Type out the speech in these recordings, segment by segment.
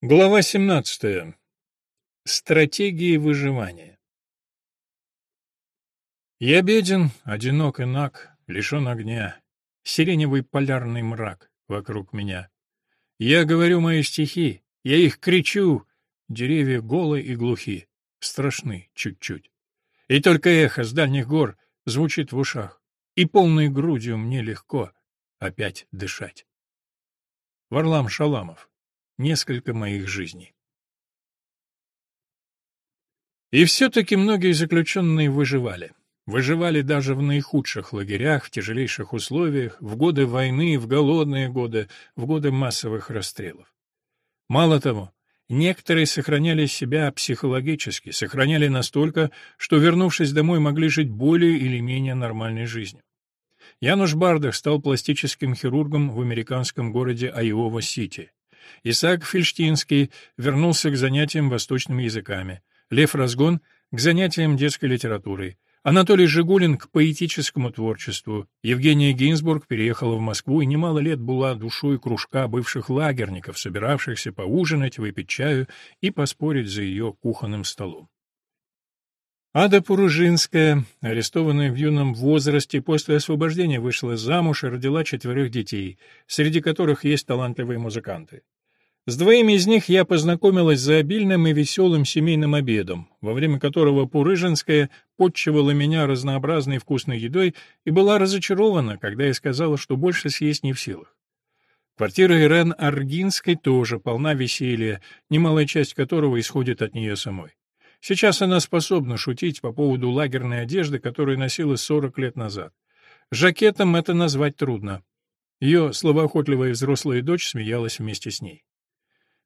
Глава 17. Стратегии выживания. Я беден, одинок и наг, лишен огня, сиреневый полярный мрак вокруг меня. Я говорю мои стихи, я их кричу, деревья голые и глухи, страшны чуть-чуть. И только эхо с дальних гор звучит в ушах, и полной грудью мне легко опять дышать. Варлам Шаламов несколько моих жизней. И все-таки многие заключенные выживали. Выживали даже в наихудших лагерях, в тяжелейших условиях, в годы войны, в голодные годы, в годы массовых расстрелов. Мало того, некоторые сохраняли себя психологически, сохраняли настолько, что, вернувшись домой, могли жить более или менее нормальной жизнью. Януш Бардах стал пластическим хирургом в американском городе Айова-Сити. Исаак Фельштинский вернулся к занятиям восточными языками, Лев Разгон — к занятиям детской литературой, Анатолий Жигулин — к поэтическому творчеству, Евгения Гинзбург переехала в Москву и немало лет была душой кружка бывших лагерников, собиравшихся поужинать, выпить чаю и поспорить за ее кухонным столом. Ада Пуружинская, арестованная в юном возрасте, после освобождения вышла замуж и родила четверых детей, среди которых есть талантливые музыканты. С двоими из них я познакомилась за обильным и веселым семейным обедом, во время которого Пурыжинская подчивала меня разнообразной вкусной едой и была разочарована, когда я сказала, что больше съесть не в силах. Квартира Ирен Аргинской тоже полна веселья, немалая часть которого исходит от нее самой. Сейчас она способна шутить по поводу лагерной одежды, которую носила 40 лет назад. Жакетом это назвать трудно. Ее словоохотливая взрослая дочь смеялась вместе с ней.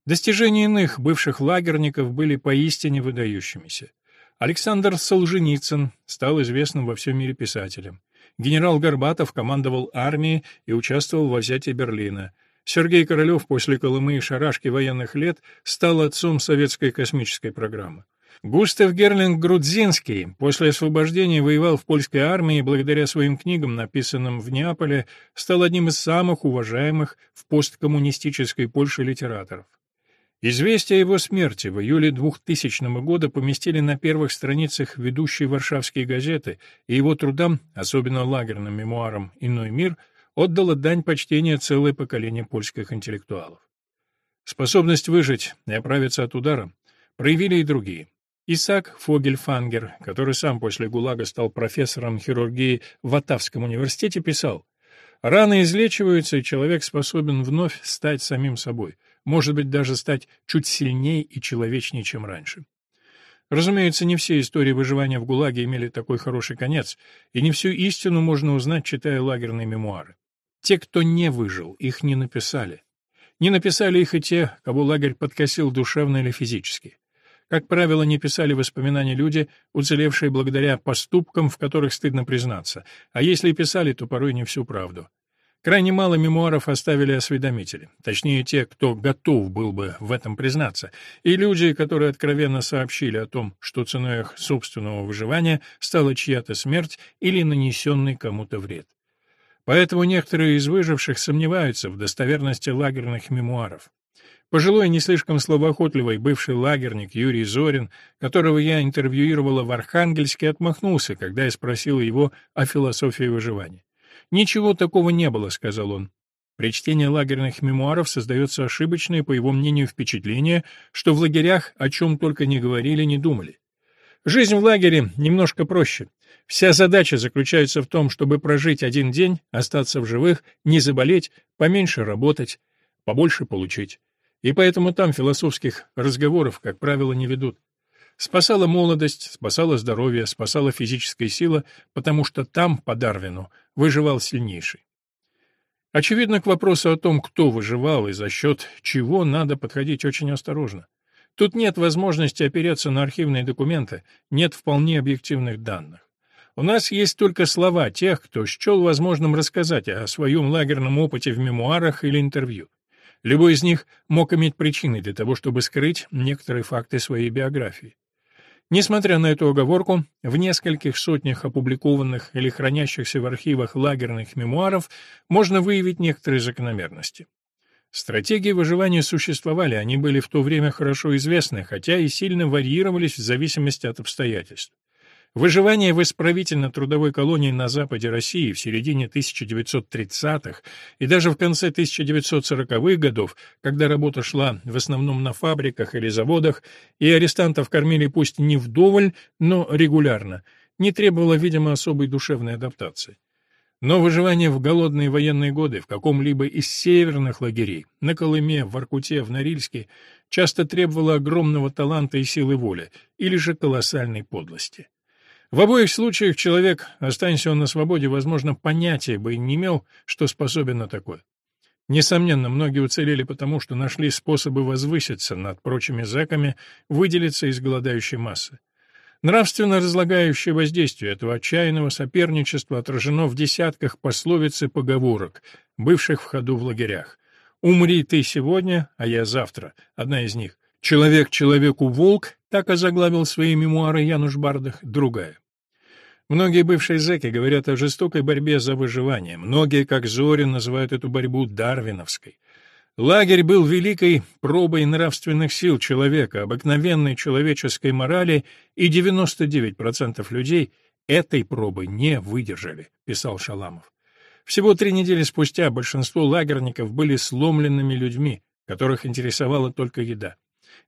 Достижения иных бывших лагерников были поистине выдающимися. Александр Солженицын стал известным во всем мире писателем. Генерал Горбатов командовал армией и участвовал в взятии Берлина. Сергей Королев после Колымы и шарашки военных лет стал отцом советской космической программы. Густав Герлинг Грудзинский после освобождения воевал в польской армии и благодаря своим книгам, написанным в Неаполе, стал одним из самых уважаемых в посткоммунистической Польше литераторов. Известие о его смерти в июле 2000 года поместили на первых страницах ведущей варшавские газеты, и его трудам, особенно лагерным мемуарам «Иной мир», отдало дань почтения целое поколение польских интеллектуалов. Способность выжить и оправиться от удара проявили и другие. Исаак Фогельфангер, который сам после ГУЛАГа стал профессором хирургии в Ватавском университете, писал «Раны излечиваются, и человек способен вновь стать самим собой» может быть, даже стать чуть сильнее и человечнее, чем раньше. Разумеется, не все истории выживания в ГУЛАГе имели такой хороший конец, и не всю истину можно узнать, читая лагерные мемуары. Те, кто не выжил, их не написали. Не написали их и те, кого лагерь подкосил душевно или физически. Как правило, не писали воспоминания люди, уцелевшие благодаря поступкам, в которых стыдно признаться, а если и писали, то порой не всю правду. Крайне мало мемуаров оставили осведомители, точнее те, кто готов был бы в этом признаться, и люди, которые откровенно сообщили о том, что ценой их собственного выживания стала чья-то смерть или нанесенный кому-то вред. Поэтому некоторые из выживших сомневаются в достоверности лагерных мемуаров. Пожилой, не слишком словоохотливый бывший лагерник Юрий Зорин, которого я интервьюировала в Архангельске, отмахнулся, когда я спросила его о философии выживания. «Ничего такого не было», — сказал он. При чтении лагерных мемуаров создается ошибочное, по его мнению, впечатление, что в лагерях о чем только не говорили, не думали. Жизнь в лагере немножко проще. Вся задача заключается в том, чтобы прожить один день, остаться в живых, не заболеть, поменьше работать, побольше получить. И поэтому там философских разговоров, как правило, не ведут. Спасала молодость, спасала здоровье, спасала физическая сила, потому что там, по Дарвину, выживал сильнейший. Очевидно, к вопросу о том, кто выживал и за счет чего, надо подходить очень осторожно. Тут нет возможности опереться на архивные документы, нет вполне объективных данных. У нас есть только слова тех, кто счел возможным рассказать о своем лагерном опыте в мемуарах или интервью. Любой из них мог иметь причины для того, чтобы скрыть некоторые факты своей биографии. Несмотря на эту оговорку, в нескольких сотнях опубликованных или хранящихся в архивах лагерных мемуаров можно выявить некоторые закономерности. Стратегии выживания существовали, они были в то время хорошо известны, хотя и сильно варьировались в зависимости от обстоятельств. Выживание в исправительно-трудовой колонии на западе России в середине 1930-х и даже в конце 1940-х годов, когда работа шла в основном на фабриках или заводах, и арестантов кормили пусть не вдоволь, но регулярно, не требовало, видимо, особой душевной адаптации. Но выживание в голодные военные годы в каком-либо из северных лагерей, на Колыме, в Воркуте, в Норильске, часто требовало огромного таланта и силы воли, или же колоссальной подлости. В обоих случаях человек, останься он на свободе, возможно, понятия бы не имел, что способен на такое. Несомненно, многие уцелели потому, что нашли способы возвыситься над прочими зэками, выделиться из голодающей массы. Нравственно разлагающее воздействие этого отчаянного соперничества отражено в десятках пословиц и поговорок, бывших в ходу в лагерях. «Умри ты сегодня, а я завтра» — одна из них. «Человек человеку волк» — так озаглавил свои мемуары Януш Бардах, другая. Многие бывшие зэки говорят о жестокой борьбе за выживание. Многие, как Зорин, называют эту борьбу дарвиновской. Лагерь был великой пробой нравственных сил человека, обыкновенной человеческой морали, и 99% людей этой пробы не выдержали, писал Шаламов. Всего три недели спустя большинство лагерников были сломленными людьми, которых интересовала только еда.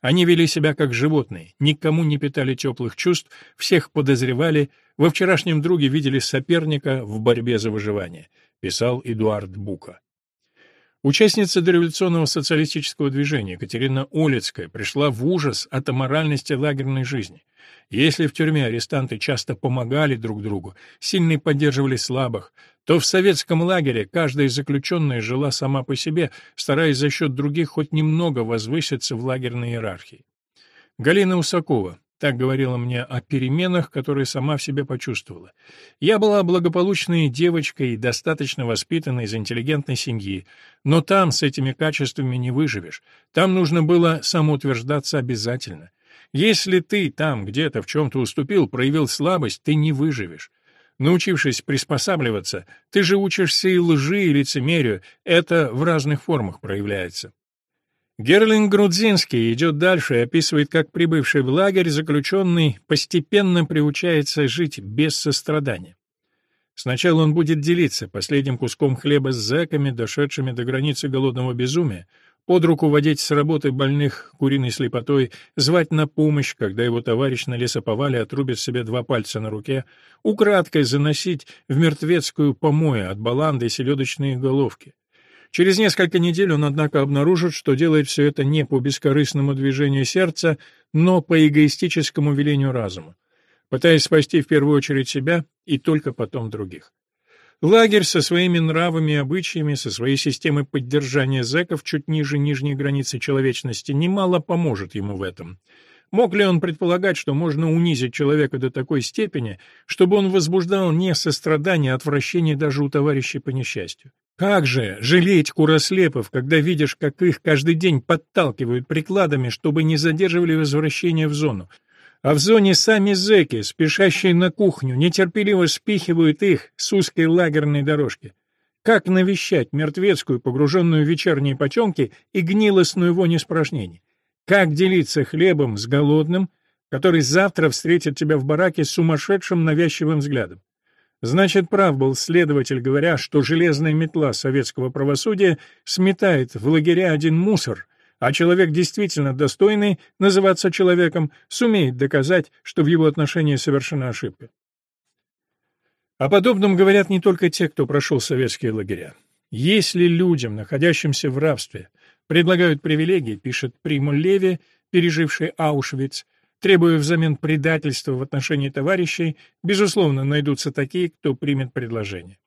Они вели себя как животные, никому не питали теплых чувств, всех подозревали, во вчерашнем друге видели соперника в борьбе за выживание, писал Эдуард Бука. Участница дореволюционного социалистического движения Екатерина Олицкая пришла в ужас от аморальности лагерной жизни. Если в тюрьме арестанты часто помогали друг другу, сильные поддерживали слабых, то в советском лагере каждая заключенная жила сама по себе, стараясь за счет других хоть немного возвыситься в лагерной иерархии. Галина Усакова, так говорила мне о переменах, которые сама в себе почувствовала. Я была благополучной девочкой, достаточно воспитанной из интеллигентной семьи, но там с этими качествами не выживешь. Там нужно было самоутверждаться обязательно. Если ты там где-то в чем-то уступил, проявил слабость, ты не выживешь. Научившись приспосабливаться, ты же учишься и лжи, и лицемерию, это в разных формах проявляется. Герлинг Грудзинский идет дальше и описывает, как прибывший в лагерь заключенный постепенно приучается жить без сострадания. Сначала он будет делиться последним куском хлеба с зэками, дошедшими до границы голодного безумия, под руку водить с работы больных куриной слепотой, звать на помощь, когда его товарищ на лесоповале отрубит себе два пальца на руке, украдкой заносить в мертвецкую помою от баланды селедочные головки. Через несколько недель он, однако, обнаружит, что делает все это не по бескорыстному движению сердца, но по эгоистическому велению разума, пытаясь спасти в первую очередь себя и только потом других. Лагерь со своими нравами и обычаями, со своей системой поддержания зэков чуть ниже нижней границы человечности немало поможет ему в этом. Мог ли он предполагать, что можно унизить человека до такой степени, чтобы он возбуждал не сострадание, а отвращение даже у товарищей по несчастью? Как же жалеть курослепов, когда видишь, как их каждый день подталкивают прикладами, чтобы не задерживали возвращение в зону? А в зоне сами зэки, спешащие на кухню, нетерпеливо спихивают их с узкой лагерной дорожки. Как навещать мертвецкую, погруженную в вечерние потемки и гнилостную вонь испражнений? Как делиться хлебом с голодным, который завтра встретит тебя в бараке с сумасшедшим навязчивым взглядом? Значит, прав был следователь, говоря, что железная метла советского правосудия сметает в лагеря один мусор, а человек действительно достойный называться человеком сумеет доказать, что в его отношении совершена ошибка. О подобном говорят не только те, кто прошел советские лагеря. Если людям, находящимся в рабстве, предлагают привилегии, пишет Приму Леви, переживший Аушвиц, требуя взамен предательства в отношении товарищей, безусловно, найдутся такие, кто примет предложение.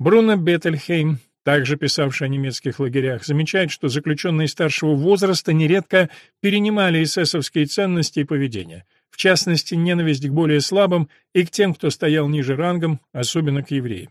Бруно Беттельхейм, также писавший о немецких лагерях, замечает, что заключенные старшего возраста нередко перенимали эсэсовские ценности и поведение, в частности, ненависть к более слабым и к тем, кто стоял ниже рангом, особенно к евреям.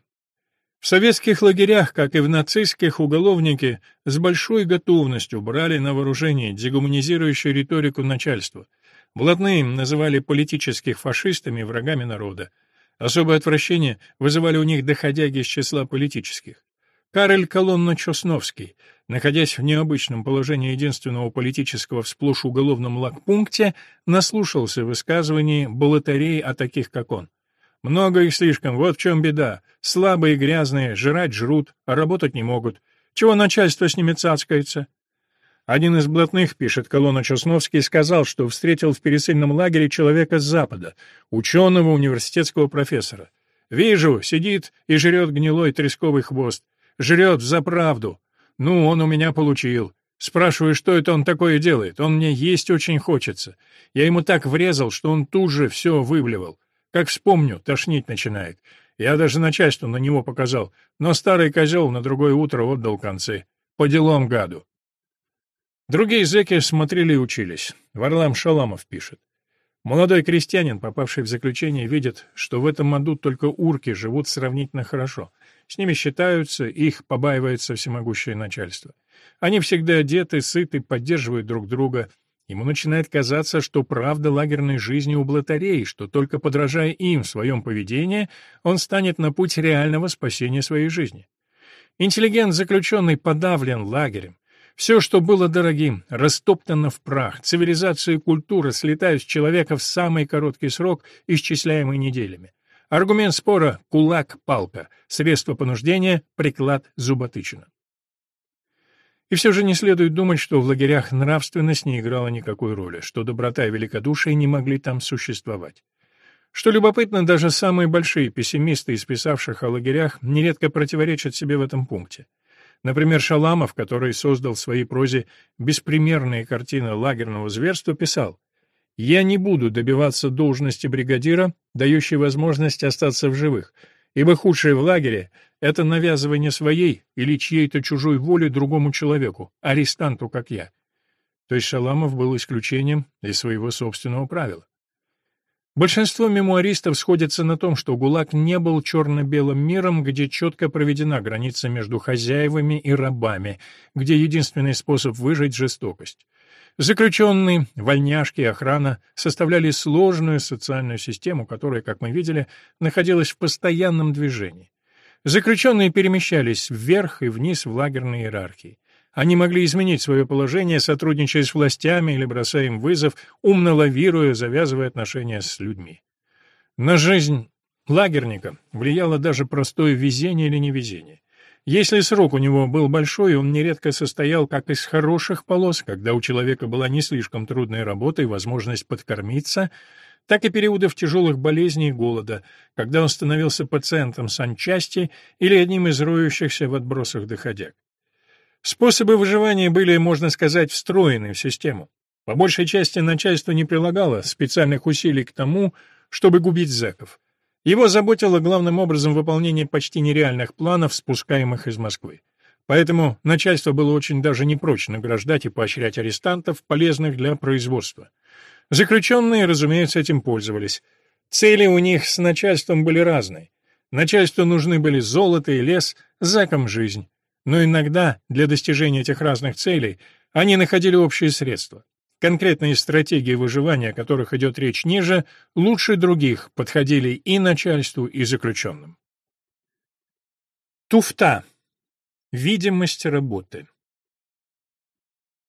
В советских лагерях, как и в нацистских, уголовники с большой готовностью брали на вооружение дегуманизирующую риторику начальства – Блатные называли политических фашистами врагами народа. Особое отвращение вызывали у них доходяги из числа политических. Карель Колонно-Чосновский, находясь в необычном положении единственного политического в сплошь уголовном лагпункте, наслушался высказываний болотарей о таких, как он. Много их слишком, вот в чем беда. Слабые, грязные, жрать жрут, а работать не могут. Чего начальство с ними цацкается? Один из блатных, пишет колонна Чесновский, сказал, что встретил в пересыльном лагере человека с Запада, ученого университетского профессора. «Вижу, сидит и жрет гнилой тресковый хвост. Жрет за правду. Ну, он у меня получил. Спрашиваю, что это он такое делает. Он мне есть очень хочется. Я ему так врезал, что он тут же все выблевал. Как вспомню, тошнить начинает. Я даже начальству на него показал, но старый козел на другое утро отдал концы. По делам гаду. Другие зэки смотрели и учились. Варлам Шаламов пишет. Молодой крестьянин, попавший в заключение, видит, что в этом аду только урки живут сравнительно хорошо. С ними считаются, их побаивается всемогущее начальство. Они всегда одеты, сыты, поддерживают друг друга — Ему начинает казаться, что правда лагерной жизни у блатарей, что только подражая им в своем поведении, он станет на путь реального спасения своей жизни. Интеллигент, заключенный, подавлен лагерем. Все, что было дорогим, растоптано в прах, цивилизация и культура слетают с человека в самый короткий срок, исчисляемый неделями. Аргумент спора — кулак-палка, средство понуждения — приклад зуботычина. И все же не следует думать, что в лагерях нравственность не играла никакой роли, что доброта и великодушие не могли там существовать. Что любопытно, даже самые большие пессимисты из писавших о лагерях нередко противоречат себе в этом пункте. Например, Шаламов, который создал в своей прозе беспримерные картины лагерного зверства, писал «Я не буду добиваться должности бригадира, дающей возможность остаться в живых, ибо худшее в лагере — это навязывание своей или чьей-то чужой воли другому человеку, арестанту, как я. То есть Шаламов был исключением из своего собственного правила. Большинство мемуаристов сходятся на том, что ГУЛАГ не был черно-белым миром, где четко проведена граница между хозяевами и рабами, где единственный способ выжить — жестокость. Заключенные, вольняшки и охрана составляли сложную социальную систему, которая, как мы видели, находилась в постоянном движении. Заключенные перемещались вверх и вниз в лагерной иерархии. Они могли изменить свое положение, сотрудничая с властями или бросая им вызов, умно лавируя, завязывая отношения с людьми. На жизнь лагерника влияло даже простое везение или невезение. Если срок у него был большой, он нередко состоял как из хороших полос, когда у человека была не слишком трудная работа и возможность подкормиться, так и периодов тяжелых болезней и голода, когда он становился пациентом санчасти или одним из роющихся в отбросах доходяг. Способы выживания были, можно сказать, встроены в систему. По большей части начальство не прилагало специальных усилий к тому, чтобы губить зэков. Его заботило главным образом выполнение почти нереальных планов, спускаемых из Москвы. Поэтому начальство было очень даже не прочь награждать и поощрять арестантов, полезных для производства. Заключенные, разумеется, этим пользовались. Цели у них с начальством были разные. Начальству нужны были золото и лес, зэкам — жизнь. Но иногда для достижения этих разных целей они находили общие средства. Конкретные стратегии выживания, о которых идет речь ниже, лучше других подходили и начальству, и заключенным. Туфта. Видимость работы.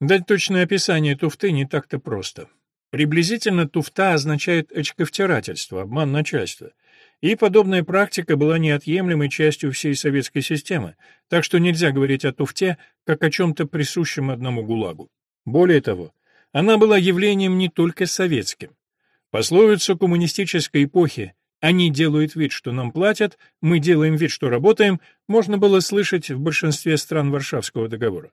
Дать точное описание туфты не так-то просто. Приблизительно туфта означает очковтирательство, обман начальства. И подобная практика была неотъемлемой частью всей советской системы, так что нельзя говорить о туфте как о чем-то присущем одному ГУЛАГу. Более того, она была явлением не только советским. Пословицу коммунистической эпохи «они делают вид, что нам платят, мы делаем вид, что работаем» можно было слышать в большинстве стран Варшавского договора.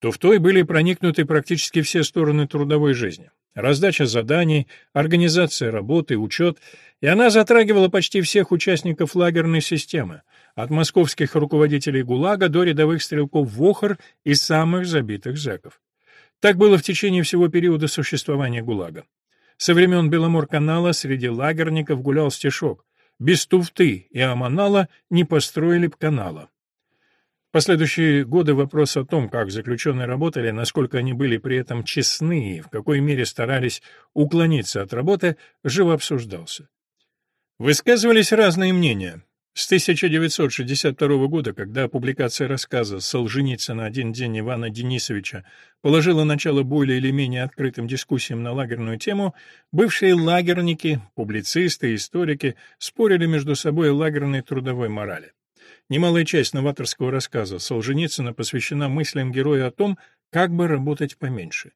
То в той были проникнуты практически все стороны трудовой жизни. Раздача заданий, организация работы, учет, и она затрагивала почти всех участников лагерной системы, от московских руководителей ГУЛАГа до рядовых стрелков ВОХР и самых забитых зэков. Так было в течение всего периода существования ГУЛАГа. Со времен Беломор-канала среди лагерников гулял стишок «Без туфты и аманала не построили б канала». В последующие годы вопрос о том, как заключенные работали, насколько они были при этом честны и в какой мере старались уклониться от работы, живо обсуждался. Высказывались разные мнения. С 1962 года, когда публикация рассказа «Солженицына. Один день Ивана Денисовича» положила начало более или менее открытым дискуссиям на лагерную тему, бывшие лагерники, публицисты и историки спорили между собой о лагерной трудовой морали. Немалая часть новаторского рассказа Солженицына посвящена мыслям героя о том, как бы работать поменьше.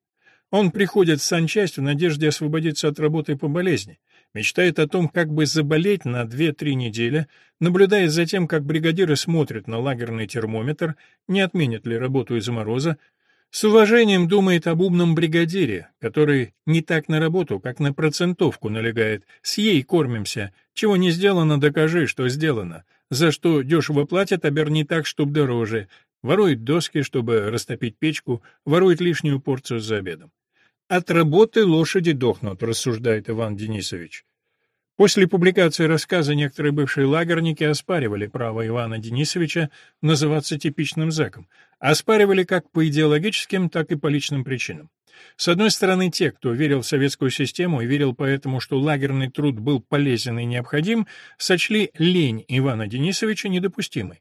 Он приходит в санчасть в надежде освободиться от работы по болезни, мечтает о том, как бы заболеть на 2-3 недели, наблюдает за тем, как бригадиры смотрят на лагерный термометр, не отменят ли работу из-за мороза, с уважением думает об умном бригадире, который не так на работу, как на процентовку налегает. С ей кормимся. Чего не сделано, докажи, что сделано. За что дешево платят, оберни так, чтоб дороже. Ворует доски, чтобы растопить печку, ворует лишнюю порцию за обедом. От работы лошади дохнут, рассуждает Иван Денисович. После публикации рассказа некоторые бывшие лагерники оспаривали право Ивана Денисовича называться типичным зэком. Оспаривали как по идеологическим, так и по личным причинам. С одной стороны, те, кто верил в советскую систему и верил поэтому, что лагерный труд был полезен и необходим, сочли лень Ивана Денисовича недопустимой.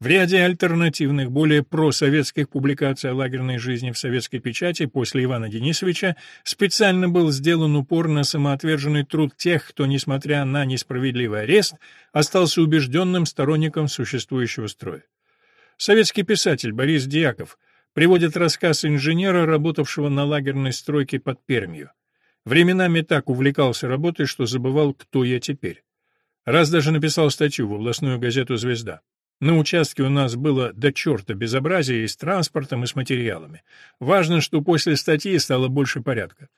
В ряде альтернативных, более просоветских публикаций о лагерной жизни в советской печати после Ивана Денисовича специально был сделан упор на самоотверженный труд тех, кто, несмотря на несправедливый арест, остался убежденным сторонником существующего строя. Советский писатель Борис Дьяков приводит рассказ инженера, работавшего на лагерной стройке под Пермью. Временами так увлекался работой, что забывал, кто я теперь. Раз даже написал статью в областную газету «Звезда». На участке у нас было до черта безобразие и с транспортом, и с материалами. Важно, что после статьи стало больше порядка.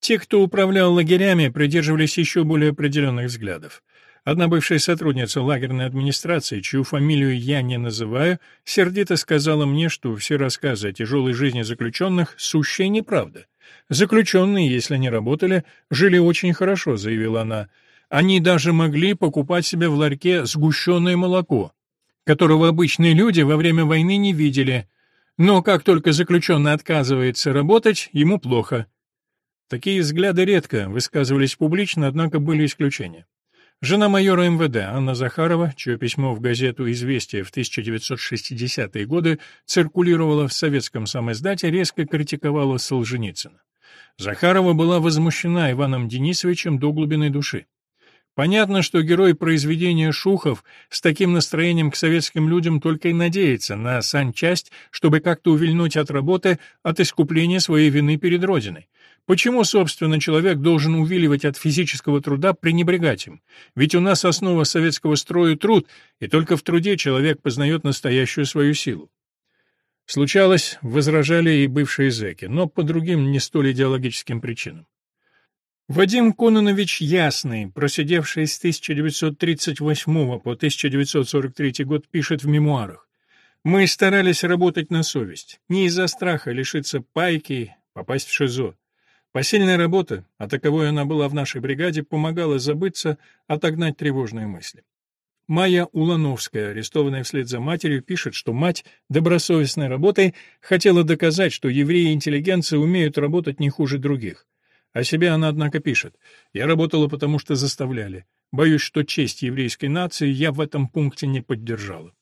Те, кто управлял лагерями, придерживались еще более определенных взглядов. Одна бывшая сотрудница лагерной администрации, чью фамилию я не называю, сердито сказала мне, что все рассказы о тяжелой жизни заключенных — сущая неправда. Заключенные, если не работали, жили очень хорошо, заявила она. Они даже могли покупать себе в ларьке сгущенное молоко которого обычные люди во время войны не видели, но как только заключенный отказывается работать, ему плохо. Такие взгляды редко высказывались публично, однако были исключения. Жена майора МВД Анна Захарова, чье письмо в газету «Известия» в 1960-е годы циркулировало в советском самоиздате, резко критиковала Солженицына. Захарова была возмущена Иваном Денисовичем до глубины души. Понятно, что герой произведения Шухов с таким настроением к советским людям только и надеется на санчасть, чтобы как-то увильнуть от работы, от искупления своей вины перед Родиной. Почему, собственно, человек должен увиливать от физического труда, пренебрегать им? Ведь у нас основа советского строя — труд, и только в труде человек познает настоящую свою силу. Случалось, возражали и бывшие зэки, но по другим не столь идеологическим причинам. Вадим Кононович Ясный, просидевший с 1938 по 1943 год, пишет в мемуарах. «Мы старались работать на совесть, не из-за страха лишиться пайки, попасть в ШИЗО. Посильная работа, а таковой она была в нашей бригаде, помогала забыться, отогнать тревожные мысли. Майя Улановская, арестованная вслед за матерью, пишет, что мать добросовестной работой хотела доказать, что евреи и интеллигенция умеют работать не хуже других. О себе она, однако, пишет. «Я работала, потому что заставляли. Боюсь, что честь еврейской нации я в этом пункте не поддержала».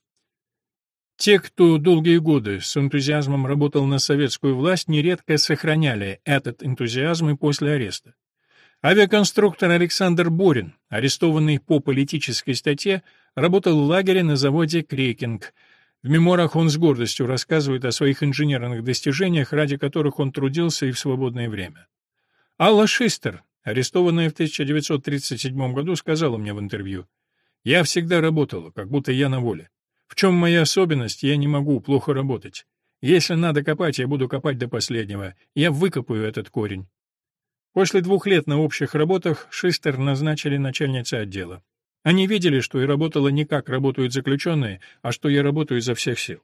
Те, кто долгие годы с энтузиазмом работал на советскую власть, нередко сохраняли этот энтузиазм и после ареста. Авиаконструктор Александр Борин, арестованный по политической статье, работал в лагере на заводе «Крекинг». В мемуарах он с гордостью рассказывает о своих инженерных достижениях, ради которых он трудился и в свободное время. Алла Шистер, арестованная в 1937 году, сказала мне в интервью, «Я всегда работала, как будто я на воле. В чем моя особенность, я не могу плохо работать. Если надо копать, я буду копать до последнего. Я выкопаю этот корень». После двух лет на общих работах Шистер назначили начальницей отдела. Они видели, что я работала не как работают заключенные, а что я работаю изо всех сил.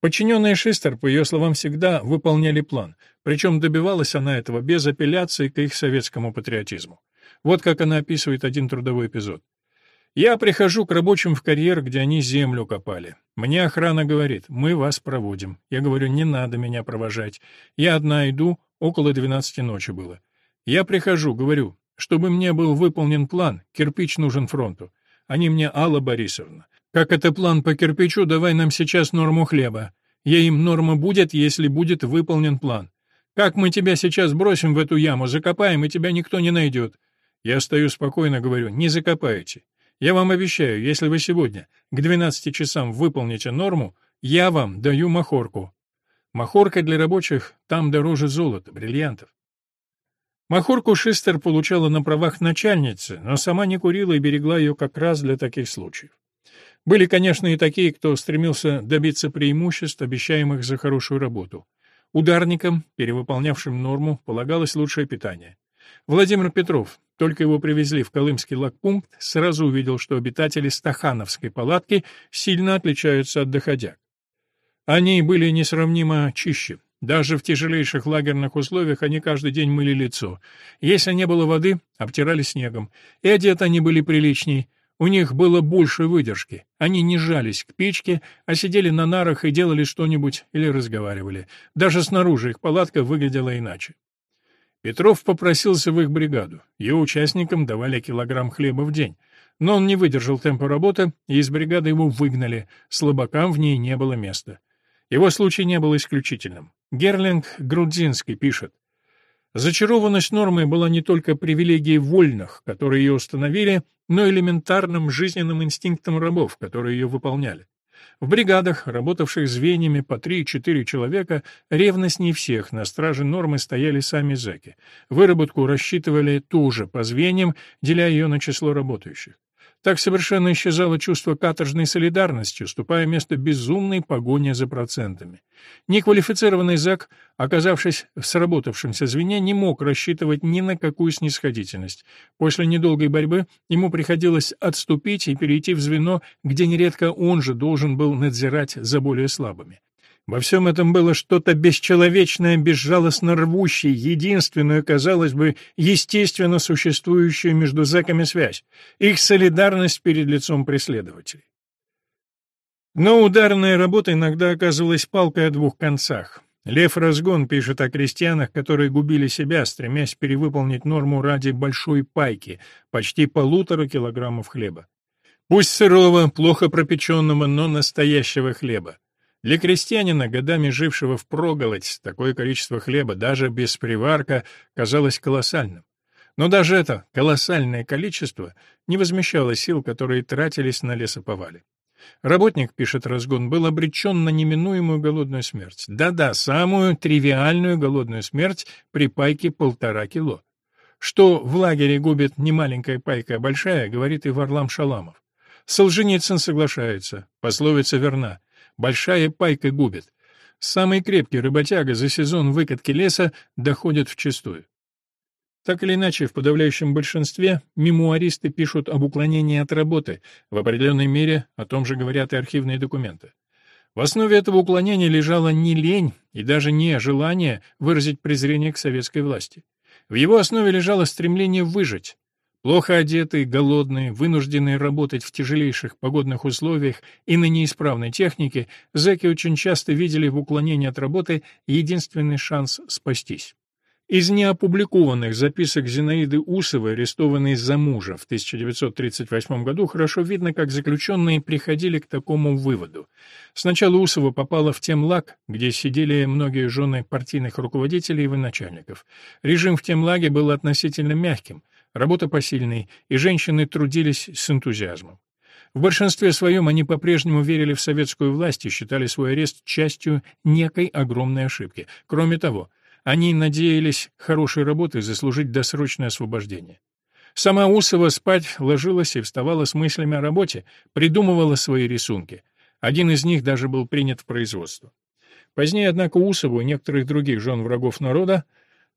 Подчиненные Шистер, по ее словам, всегда выполняли план, причем добивалась она этого без апелляции к их советскому патриотизму. Вот как она описывает один трудовой эпизод. «Я прихожу к рабочим в карьер, где они землю копали. Мне охрана говорит, мы вас проводим. Я говорю, не надо меня провожать. Я одна иду, около двенадцати ночи было. Я прихожу, говорю, чтобы мне был выполнен план, кирпич нужен фронту. Они мне, Алла Борисовна, как это план по кирпичу, давай нам сейчас норму хлеба. Ей норма будет, если будет выполнен план. Как мы тебя сейчас бросим в эту яму, закопаем, и тебя никто не найдет. Я стою спокойно, говорю, не закопаете. Я вам обещаю, если вы сегодня к 12 часам выполните норму, я вам даю махорку. Махорка для рабочих там дороже золота, бриллиантов. Махорку Шистер получала на правах начальницы, но сама не курила и берегла ее как раз для таких случаев. Были, конечно, и такие, кто стремился добиться преимуществ, обещаемых за хорошую работу. Ударникам, перевыполнявшим норму, полагалось лучшее питание. Владимир Петров, только его привезли в Колымский лагпункт, сразу увидел, что обитатели Стахановской палатки сильно отличаются от доходяг. Они были несравнимо чище. Даже в тяжелейших лагерных условиях они каждый день мыли лицо. Если не было воды, обтирали снегом. И одеты они были приличней. У них было больше выдержки. Они не жались к печке, а сидели на нарах и делали что-нибудь или разговаривали. Даже снаружи их палатка выглядела иначе. Петров попросился в их бригаду. Его участникам давали килограмм хлеба в день. Но он не выдержал темпа работы, и из бригады его выгнали. Слабакам в ней не было места. Его случай не был исключительным. Герлинг Грудзинский пишет, Зачарованность нормы была не только привилегией вольных, которые ее установили, но элементарным жизненным инстинктом рабов, которые ее выполняли. В бригадах, работавших звеньями по 3-4 человека, ревность не всех, на страже нормы стояли сами зэки. Выработку рассчитывали тоже по звеньям, деля ее на число работающих. Так совершенно исчезало чувство каторжной солидарности, уступая место безумной погоне за процентами. Неквалифицированный зэк, оказавшись в сработавшемся звене, не мог рассчитывать ни на какую снисходительность. После недолгой борьбы ему приходилось отступить и перейти в звено, где нередко он же должен был надзирать за более слабыми. Во всем этом было что-то бесчеловечное, безжалостно рвущее, единственную, казалось бы, естественно существующую между зэками связь, их солидарность перед лицом преследователей. Но ударная работа иногда оказывалась палкой о двух концах. Лев Разгон пишет о крестьянах, которые губили себя, стремясь перевыполнить норму ради большой пайки, почти полутора килограммов хлеба. Пусть сырого, плохо пропеченного, но настоящего хлеба. Для крестьянина, годами жившего в проголодь, такое количество хлеба, даже без приварка, казалось колоссальным. Но даже это колоссальное количество не возмещало сил, которые тратились на лесоповале. Работник, пишет Разгон, был обречен на неминуемую голодную смерть. Да-да, самую тривиальную голодную смерть при пайке полтора кило. Что в лагере губит не маленькая пайка, а большая, говорит и Варлам Шаламов. Солженицын соглашается, пословица верна. Большая пайка губит. Самый крепкий рыботяга за сезон выкатки леса доходит вчистую. Так или иначе, в подавляющем большинстве мемуаристы пишут об уклонении от работы, в определенной мере о том же говорят и архивные документы. В основе этого уклонения лежала не лень и даже не желание выразить презрение к советской власти. В его основе лежало стремление выжить, Плохо одетые, голодные, вынужденные работать в тяжелейших погодных условиях и на неисправной технике, зэки очень часто видели в уклонении от работы единственный шанс спастись. Из неопубликованных записок Зинаиды Усовой, арестованной за мужа в 1938 году, хорошо видно, как заключенные приходили к такому выводу. Сначала Усова попала в темлаг, где сидели многие жены партийных руководителей и военачальников. Режим в темлаге был относительно мягким — работа посильной, и женщины трудились с энтузиазмом. В большинстве своем они по-прежнему верили в советскую власть и считали свой арест частью некой огромной ошибки. Кроме того, они надеялись хорошей работой заслужить досрочное освобождение. Сама Усова спать ложилась и вставала с мыслями о работе, придумывала свои рисунки. Один из них даже был принят в производство. Позднее, однако, Усову и некоторых других жен врагов народа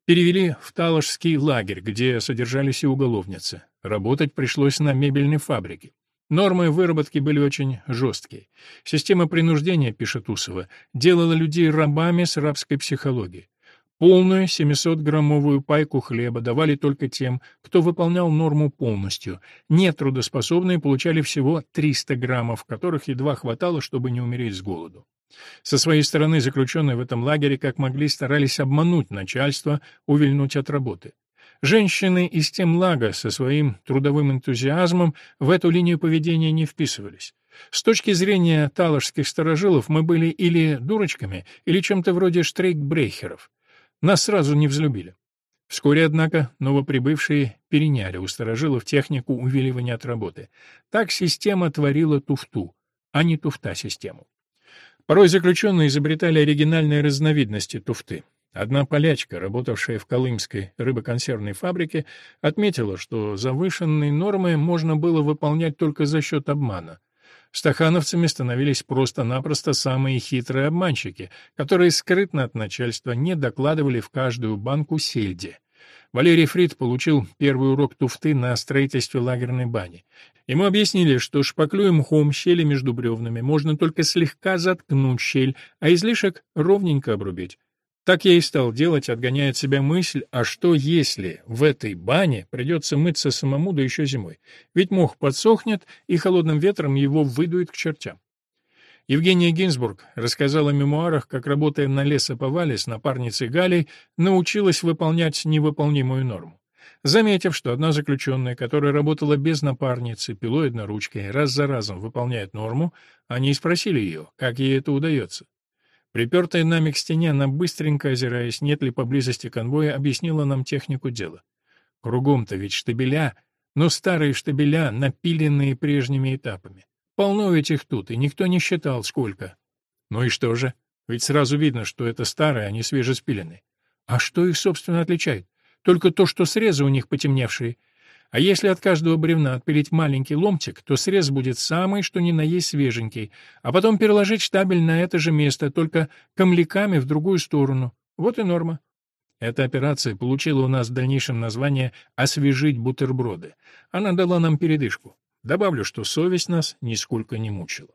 Перевели в Талашский лагерь, где содержались и уголовницы. Работать пришлось на мебельной фабрике. Нормы выработки были очень жесткие. Система принуждения, пишет Усова, делала людей рабами с рабской психологией. Полную 700-граммовую пайку хлеба давали только тем, кто выполнял норму полностью. Нетрудоспособные получали всего 300 граммов, которых едва хватало, чтобы не умереть с голоду. Со своей стороны заключенные в этом лагере как могли старались обмануть начальство, увильнуть от работы. Женщины из Темлага со своим трудовым энтузиазмом в эту линию поведения не вписывались. С точки зрения талашских старожилов мы были или дурочками, или чем-то вроде штрейкбрехеров. Нас сразу не взлюбили. Вскоре, однако, новоприбывшие переняли у старожилов технику увиливания от работы. Так система творила туфту, а не туфта-систему. Порой заключенные изобретали оригинальные разновидности туфты. Одна полячка, работавшая в Колымской рыбоконсервной фабрике, отметила, что завышенные нормы можно было выполнять только за счет обмана. Стахановцами становились просто-напросто самые хитрые обманщики, которые скрытно от начальства не докладывали в каждую банку сельди. Валерий Фрид получил первый урок туфты на строительстве лагерной бани. Ему объяснили, что шпаклюем мхом щели между бревнами можно только слегка заткнуть щель, а излишек ровненько обрубить. Так я и стал делать, отгоняя от себя мысль, а что если в этой бане придется мыться самому, да еще зимой? Ведь мох подсохнет, и холодным ветром его выдует к чертям. Евгения Гинзбург рассказала в мемуарах, как, работая на лесоповале с напарницей Галей, научилась выполнять невыполнимую норму. Заметив, что одна заключенная, которая работала без напарницы, пилой одноручкой, раз за разом выполняет норму, они спросили ее, как ей это удается. Припертая нами к стене, она, быстренько озираясь, нет ли поблизости конвоя, объяснила нам технику дела. Кругом-то ведь штабеля, но старые штабеля, напиленные прежними этапами. Полно ведь их тут, и никто не считал, сколько. Ну и что же? Ведь сразу видно, что это старые, а не свежеспиленные. А что их, собственно, отличает? Только то, что срезы у них потемневшие — а если от каждого бревна отпилить маленький ломтик, то срез будет самый, что ни на есть свеженький, а потом переложить штабель на это же место, только камляками в другую сторону. Вот и норма. Эта операция получила у нас в дальнейшем название «освежить бутерброды». Она дала нам передышку. Добавлю, что совесть нас нисколько не мучила.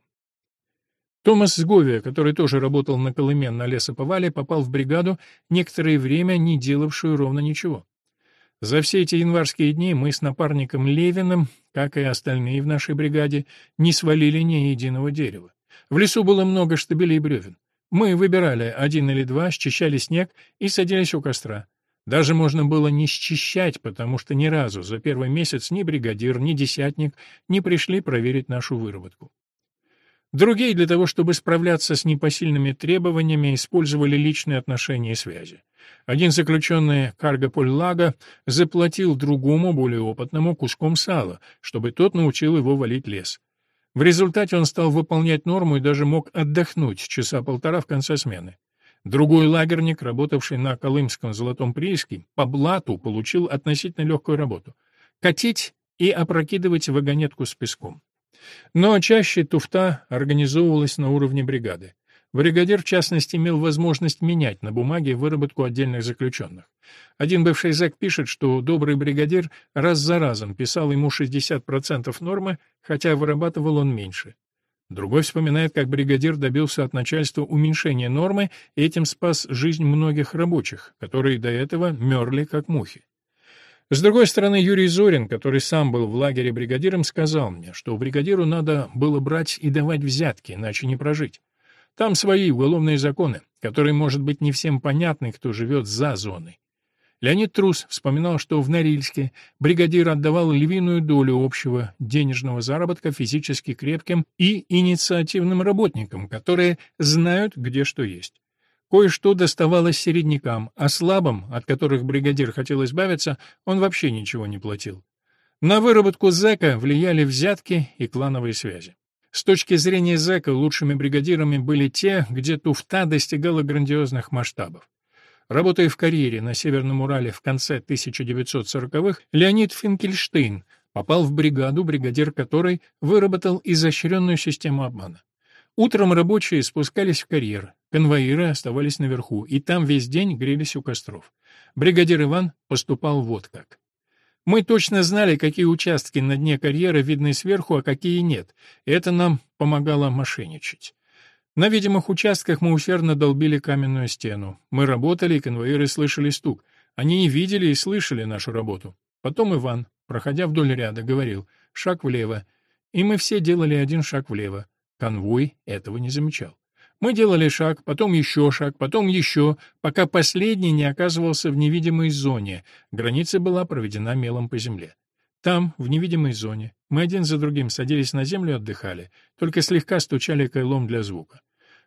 Томас Сговия, который тоже работал на Колымен на лесоповале, попал в бригаду, некоторое время не делавшую ровно ничего. За все эти январские дни мы с напарником Левиным, как и остальные в нашей бригаде, не свалили ни единого дерева. В лесу было много штабелей бревен. Мы выбирали один или два, счищали снег и садились у костра. Даже можно было не счищать, потому что ни разу за первый месяц ни бригадир, ни десятник не пришли проверить нашу выработку. Другие для того, чтобы справляться с непосильными требованиями, использовали личные отношения и связи. Один заключенный Каргополь-Лага заплатил другому, более опытному, куском сала, чтобы тот научил его валить лес. В результате он стал выполнять норму и даже мог отдохнуть часа полтора в конце смены. Другой лагерник, работавший на Колымском золотом прииске, по блату получил относительно легкую работу — катить и опрокидывать вагонетку с песком. Но чаще туфта организовывалась на уровне бригады. Бригадир, в частности, имел возможность менять на бумаге выработку отдельных заключенных. Один бывший зэк пишет, что добрый бригадир раз за разом писал ему 60% нормы, хотя вырабатывал он меньше. Другой вспоминает, как бригадир добился от начальства уменьшения нормы и этим спас жизнь многих рабочих, которые до этого мерли как мухи. С другой стороны, Юрий Зорин, который сам был в лагере бригадиром, сказал мне, что бригадиру надо было брать и давать взятки, иначе не прожить. Там свои уголовные законы, которые, может быть, не всем понятны, кто живет за зоной. Леонид Трус вспоминал, что в Норильске бригадир отдавал львиную долю общего денежного заработка физически крепким и инициативным работникам, которые знают, где что есть. Кое-что доставалось середнякам, а слабым, от которых бригадир хотел избавиться, он вообще ничего не платил. На выработку зэка влияли взятки и клановые связи. С точки зрения зэка лучшими бригадирами были те, где туфта достигала грандиозных масштабов. Работая в карьере на Северном Урале в конце 1940-х, Леонид Финкельштейн попал в бригаду, бригадир которой выработал изощренную систему обмана. Утром рабочие спускались в карьер, конвоиры оставались наверху, и там весь день грелись у костров. Бригадир Иван поступал вот как. Мы точно знали, какие участки на дне карьера видны сверху, а какие нет, это нам помогало мошенничать. На видимых участках мы усердно долбили каменную стену. Мы работали, и конвоиры слышали стук. Они не видели и слышали нашу работу. Потом Иван, проходя вдоль ряда, говорил «шаг влево», и мы все делали один шаг влево. Конвой этого не замечал. Мы делали шаг, потом еще шаг, потом еще, пока последний не оказывался в невидимой зоне. Граница была проведена мелом по земле. Там, в невидимой зоне, мы один за другим садились на землю и отдыхали, только слегка стучали кайлом для звука.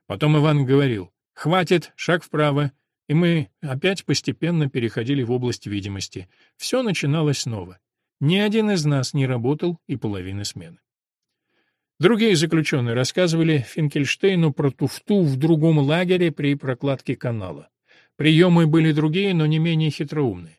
Потом Иван говорил «Хватит, шаг вправо», и мы опять постепенно переходили в область видимости. Все начиналось снова. Ни один из нас не работал и половины смены. Другие заключенные рассказывали Финкельштейну про туфту в другом лагере при прокладке канала. Приемы были другие, но не менее хитроумные.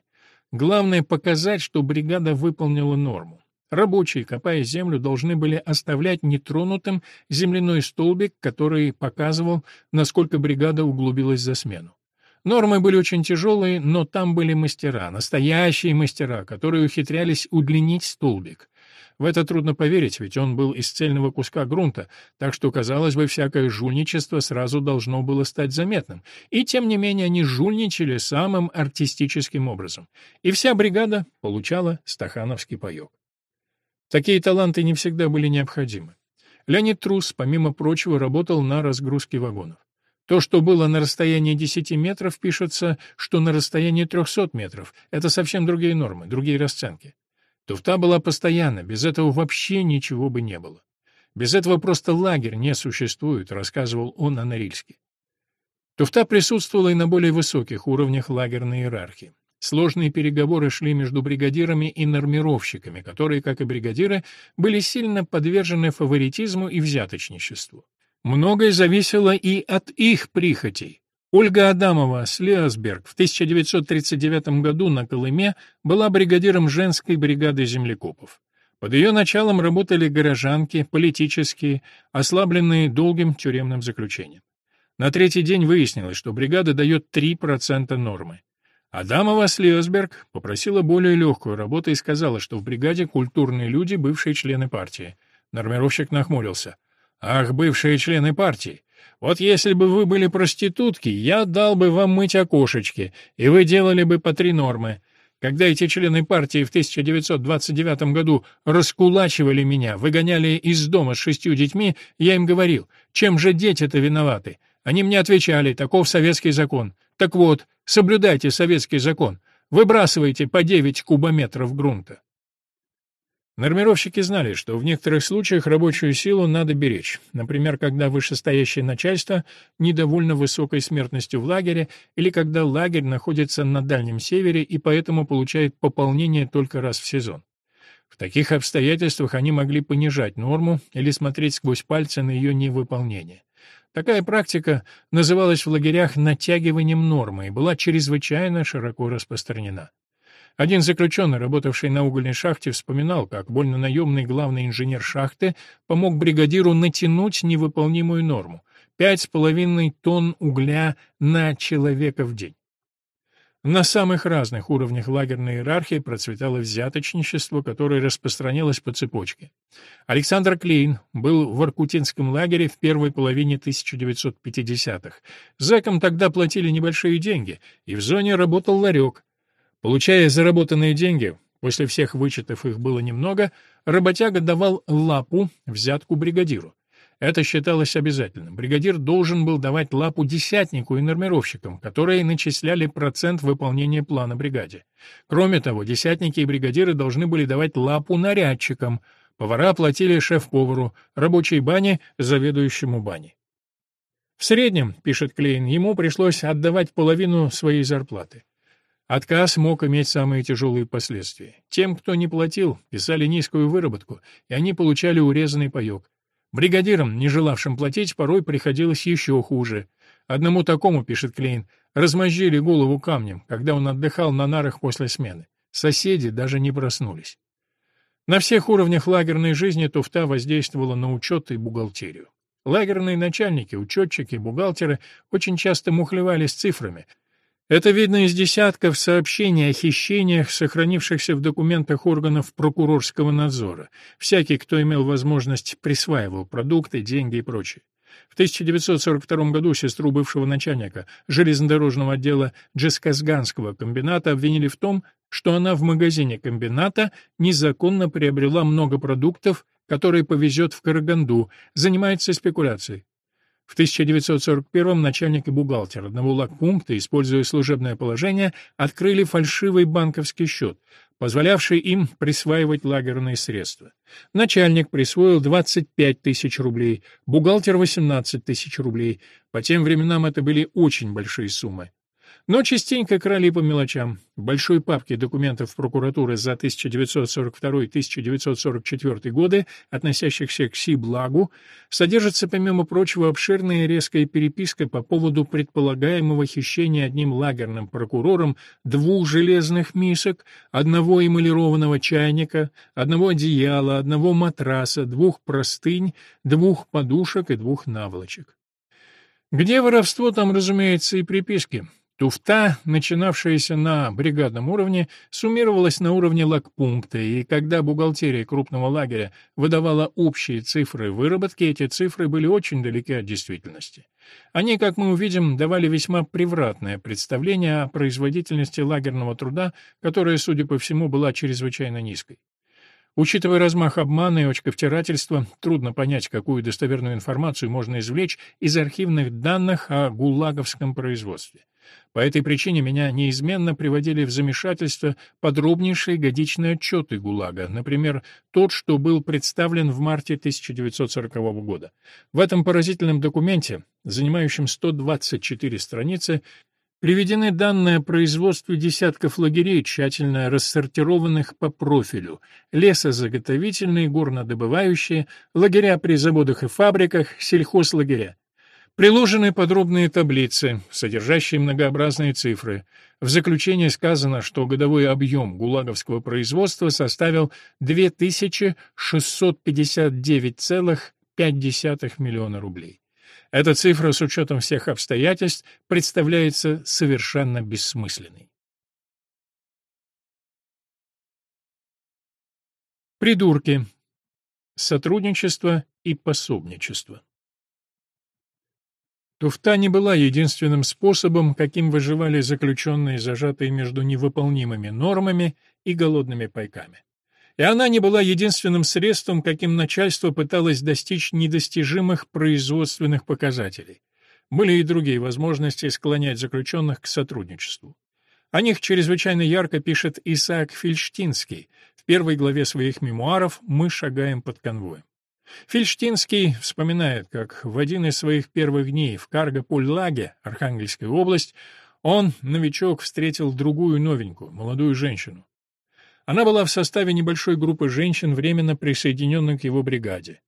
Главное — показать, что бригада выполнила норму. Рабочие, копая землю, должны были оставлять нетронутым земляной столбик, который показывал, насколько бригада углубилась за смену. Нормы были очень тяжелые, но там были мастера, настоящие мастера, которые ухитрялись удлинить столбик. В это трудно поверить, ведь он был из цельного куска грунта, так что, казалось бы, всякое жульничество сразу должно было стать заметным. И, тем не менее, они жульничали самым артистическим образом. И вся бригада получала стахановский паёк. Такие таланты не всегда были необходимы. Леонид Трус, помимо прочего, работал на разгрузке вагонов. То, что было на расстоянии 10 метров, пишется, что на расстоянии 300 метров. Это совсем другие нормы, другие расценки. Туфта была постоянно, без этого вообще ничего бы не было. Без этого просто лагерь не существует, рассказывал он о Норильске. Туфта присутствовала и на более высоких уровнях лагерной иерархии. Сложные переговоры шли между бригадирами и нормировщиками, которые, как и бригадиры, были сильно подвержены фаворитизму и взяточничеству. Многое зависело и от их прихотей. Ольга Адамова с в 1939 году на Колыме была бригадиром женской бригады землекопов. Под ее началом работали горожанки, политические, ослабленные долгим тюремным заключением. На третий день выяснилось, что бригада дает 3% нормы. Адамова с Леосберг попросила более легкую работу и сказала, что в бригаде культурные люди, бывшие члены партии. Нормировщик нахмурился. «Ах, бывшие члены партии! Вот если бы вы были проститутки, я дал бы вам мыть окошечки, и вы делали бы по три нормы. Когда эти члены партии в 1929 году раскулачивали меня, выгоняли из дома с шестью детьми, я им говорил, чем же дети-то виноваты? Они мне отвечали, таков советский закон. Так вот, соблюдайте советский закон. Выбрасывайте по 9 кубометров грунта. Нормировщики знали, что в некоторых случаях рабочую силу надо беречь, например, когда вышестоящее начальство недовольно высокой смертностью в лагере или когда лагерь находится на Дальнем Севере и поэтому получает пополнение только раз в сезон. В таких обстоятельствах они могли понижать норму или смотреть сквозь пальцы на ее невыполнение. Такая практика называлась в лагерях натягиванием нормы и была чрезвычайно широко распространена. Один заключенный, работавший на угольной шахте, вспоминал, как больно наемный главный инженер шахты помог бригадиру натянуть невыполнимую норму — пять с половиной тонн угля на человека в день. На самых разных уровнях лагерной иерархии процветало взяточничество, которое распространялось по цепочке. Александр Клейн был в Аркутинском лагере в первой половине 1950-х. Зэкам тогда платили небольшие деньги, и в зоне работал ларек. Получая заработанные деньги, после всех вычетов их было немного, работяга давал лапу, взятку бригадиру. Это считалось обязательным. Бригадир должен был давать лапу десятнику и нормировщикам, которые начисляли процент выполнения плана бригаде. Кроме того, десятники и бригадиры должны были давать лапу нарядчикам, повара платили шеф-повару, рабочей бане — заведующему бани. В среднем, пишет Клейн, ему пришлось отдавать половину своей зарплаты. Отказ мог иметь самые тяжелые последствия. Тем, кто не платил, писали низкую выработку, и они получали урезанный паёк. Бригадирам, не желавшим платить, порой приходилось еще хуже. Одному такому, пишет Клейн, размозжили голову камнем, когда он отдыхал на нарах после смены. Соседи даже не проснулись. На всех уровнях лагерной жизни туфта воздействовала на учет и бухгалтерию. Лагерные начальники, учетчики, бухгалтеры очень часто мухлевали с цифрами, это видно из десятков сообщений о хищениях, сохранившихся в документах органов прокурорского надзора. Всякий, кто имел возможность, присваивал продукты, деньги и прочее. В 1942 году сестру бывшего начальника железнодорожного отдела Джесказганского комбината обвинили в том, что она в магазине комбината незаконно приобрела много продуктов, которые повезет в Караганду, занимается спекуляцией. В 1941-м начальник и бухгалтер одного лагпункта, используя служебное положение, открыли фальшивый банковский счет, позволявший им присваивать лагерные средства. Начальник присвоил 25 тысяч рублей, бухгалтер — 18 тысяч рублей. По тем временам это были очень большие суммы. Но частенько крали по мелочам. В большой папке документов прокуратуры за 1942-1944 годы, относящихся к Си-Благу, содержится, помимо прочего, обширная и резкая переписка по поводу предполагаемого хищения одним лагерным прокурором двух железных мисок, одного эмалированного чайника, одного одеяла, одного матраса, двух простынь, двух подушек и двух наволочек. Где воровство, там, разумеется, и приписки. Туфта, начинавшаяся на бригадном уровне, суммировалась на уровне лагпункта, и когда бухгалтерия крупного лагеря выдавала общие цифры выработки, эти цифры были очень далеки от действительности. Они, как мы увидим, давали весьма превратное представление о производительности лагерного труда, которая, судя по всему, была чрезвычайно низкой. Учитывая размах обмана и очковтирательства, трудно понять, какую достоверную информацию можно извлечь из архивных данных о гулаговском производстве. По этой причине меня неизменно приводили в замешательство подробнейшие годичные отчеты ГУЛАГа, например, тот, что был представлен в марте 1940 года. В этом поразительном документе, занимающем 124 страницы, Приведены данные о производстве десятков лагерей, тщательно рассортированных по профилю, лесозаготовительные, горнодобывающие, лагеря при заводах и фабриках, сельхозлагеря. Приложены подробные таблицы, содержащие многообразные цифры. В заключении сказано, что годовой объем гулаговского производства составил 2659,5 миллиона рублей. Эта цифра с учетом всех обстоятельств представляется совершенно бессмысленной. Придурки. Сотрудничество и пособничество. Туфта не была единственным способом, каким выживали заключенные, зажатые между невыполнимыми нормами и голодными пайками. И она не была единственным средством, каким начальство пыталось достичь недостижимых производственных показателей. Были и другие возможности склонять заключенных к сотрудничеству. О них чрезвычайно ярко пишет Исаак Фельштинский в первой главе своих мемуаров «Мы шагаем под конвоем». Фельштинский вспоминает, как в один из своих первых дней в Каргополь-Лаге, Архангельская область, он, новичок, встретил другую новенькую, молодую женщину. Она была в составе небольшой группы женщин, временно присоединенных к его бригаде.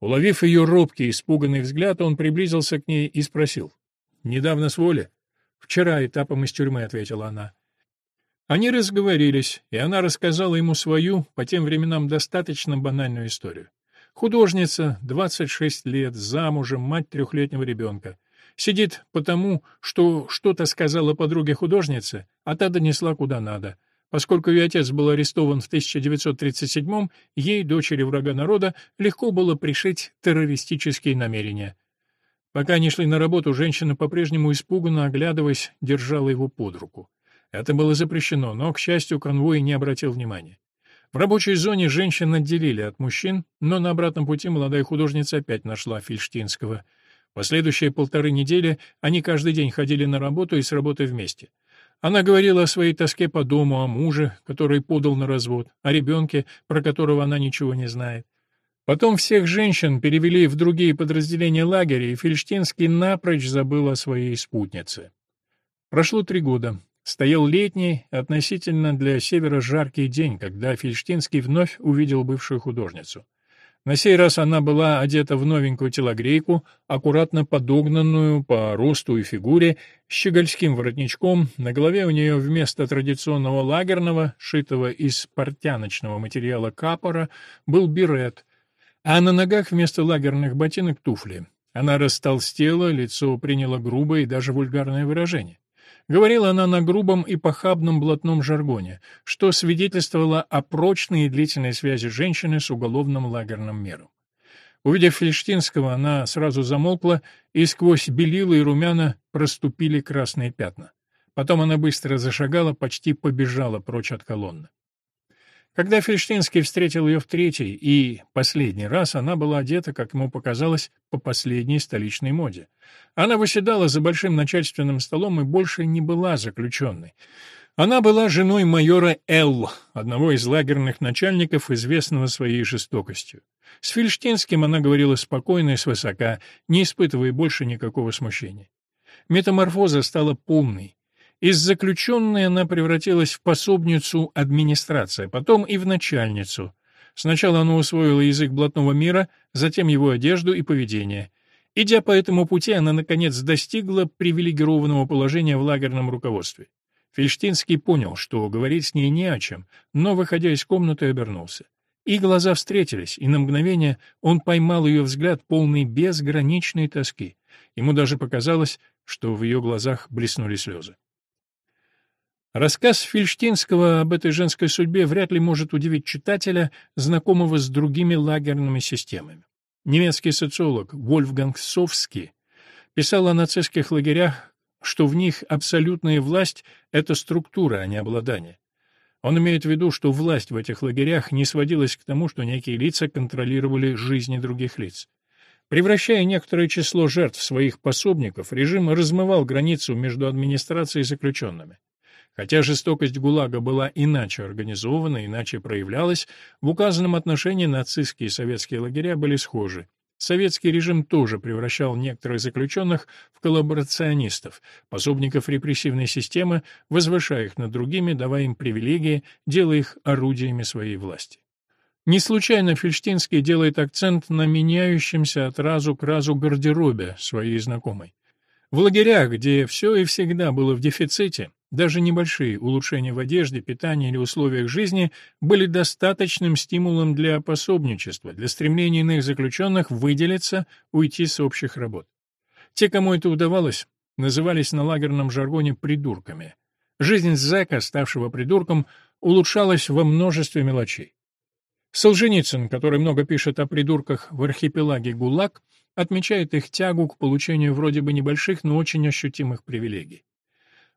Уловив ее робкий, испуганный взгляд, он приблизился к ней и спросил. «Недавно с воли?» «Вчера этапом из тюрьмы», — ответила она. Они разговорились, и она рассказала ему свою, по тем временам достаточно банальную историю. Художница, 26 лет, замужем, мать трехлетнего ребенка. Сидит потому, что что-то сказала подруге художнице, а та донесла куда надо. Поскольку ее отец был арестован в 1937-м, ей, дочери врага народа, легко было пришить террористические намерения. Пока они шли на работу, женщина по-прежнему испуганно, оглядываясь, держала его под руку. Это было запрещено, но, к счастью, конвой не обратил внимания. В рабочей зоне женщин отделили от мужчин, но на обратном пути молодая художница опять нашла Фельштинского. Последующие полторы недели они каждый день ходили на работу и с работы вместе. Она говорила о своей тоске по дому, о муже, который подал на развод, о ребенке, про которого она ничего не знает. Потом всех женщин перевели в другие подразделения лагеря, и Фельштинский напрочь забыл о своей спутнице. Прошло три года. Стоял летний, относительно для севера жаркий день, когда Фельштинский вновь увидел бывшую художницу. На сей раз она была одета в новенькую телогрейку, аккуратно подогнанную по росту и фигуре, с щегольским воротничком, на голове у нее вместо традиционного лагерного, шитого из портяночного материала капора, был берет, а на ногах вместо лагерных ботинок туфли. Она растолстела, лицо приняло грубое и даже вульгарное выражение. Говорила она на грубом и похабном блатном жаргоне, что свидетельствовало о прочной и длительной связи женщины с уголовным лагерным миром. Увидев Фельштинского, она сразу замолкла, и сквозь белила и румяна проступили красные пятна. Потом она быстро зашагала, почти побежала прочь от колонны. Когда Фельштинский встретил ее в третий и последний раз, она была одета, как ему показалось, по последней столичной моде. Она выседала за большим начальственным столом и больше не была заключенной. Она была женой майора Л., одного из лагерных начальников, известного своей жестокостью. С Фельштинским она говорила спокойно и свысока, не испытывая больше никакого смущения. Метаморфоза стала полной. Из заключенной она превратилась в пособницу администрации, потом и в начальницу. Сначала она усвоила язык блатного мира, затем его одежду и поведение. Идя по этому пути, она, наконец, достигла привилегированного положения в лагерном руководстве. Фельштинский понял, что говорить с ней не о чем, но, выходя из комнаты, обернулся. И глаза встретились, и на мгновение он поймал ее взгляд, полный безграничной тоски. Ему даже показалось, что в ее глазах блеснули слезы. Рассказ Фельштинского об этой женской судьбе вряд ли может удивить читателя, знакомого с другими лагерными системами. Немецкий социолог Вольфганг Совский писал о нацистских лагерях что в них абсолютная власть — это структура, а не обладание. Он имеет в виду, что власть в этих лагерях не сводилась к тому, что некие лица контролировали жизни других лиц. Превращая некоторое число жертв в своих пособников, режим размывал границу между администрацией и заключенными. Хотя жестокость ГУЛАГа была иначе организована, иначе проявлялась, в указанном отношении нацистские и советские лагеря были схожи. Советский режим тоже превращал некоторых заключенных в коллаборационистов, пособников репрессивной системы, возвышая их над другими, давая им привилегии, делая их орудиями своей власти. Не случайно Фельштинский делает акцент на меняющемся от разу к разу гардеробе своей знакомой. В лагерях, где все и всегда было в дефиците, даже небольшие улучшения в одежде, питании или условиях жизни были достаточным стимулом для пособничества, для стремления иных заключенных выделиться, уйти с общих работ. Те, кому это удавалось, назывались на лагерном жаргоне «придурками». Жизнь зэка, ставшего придурком, улучшалась во множестве мелочей. Солженицын, который много пишет о придурках в архипелаге ГУЛАГ, отмечает их тягу к получению вроде бы небольших, но очень ощутимых привилегий.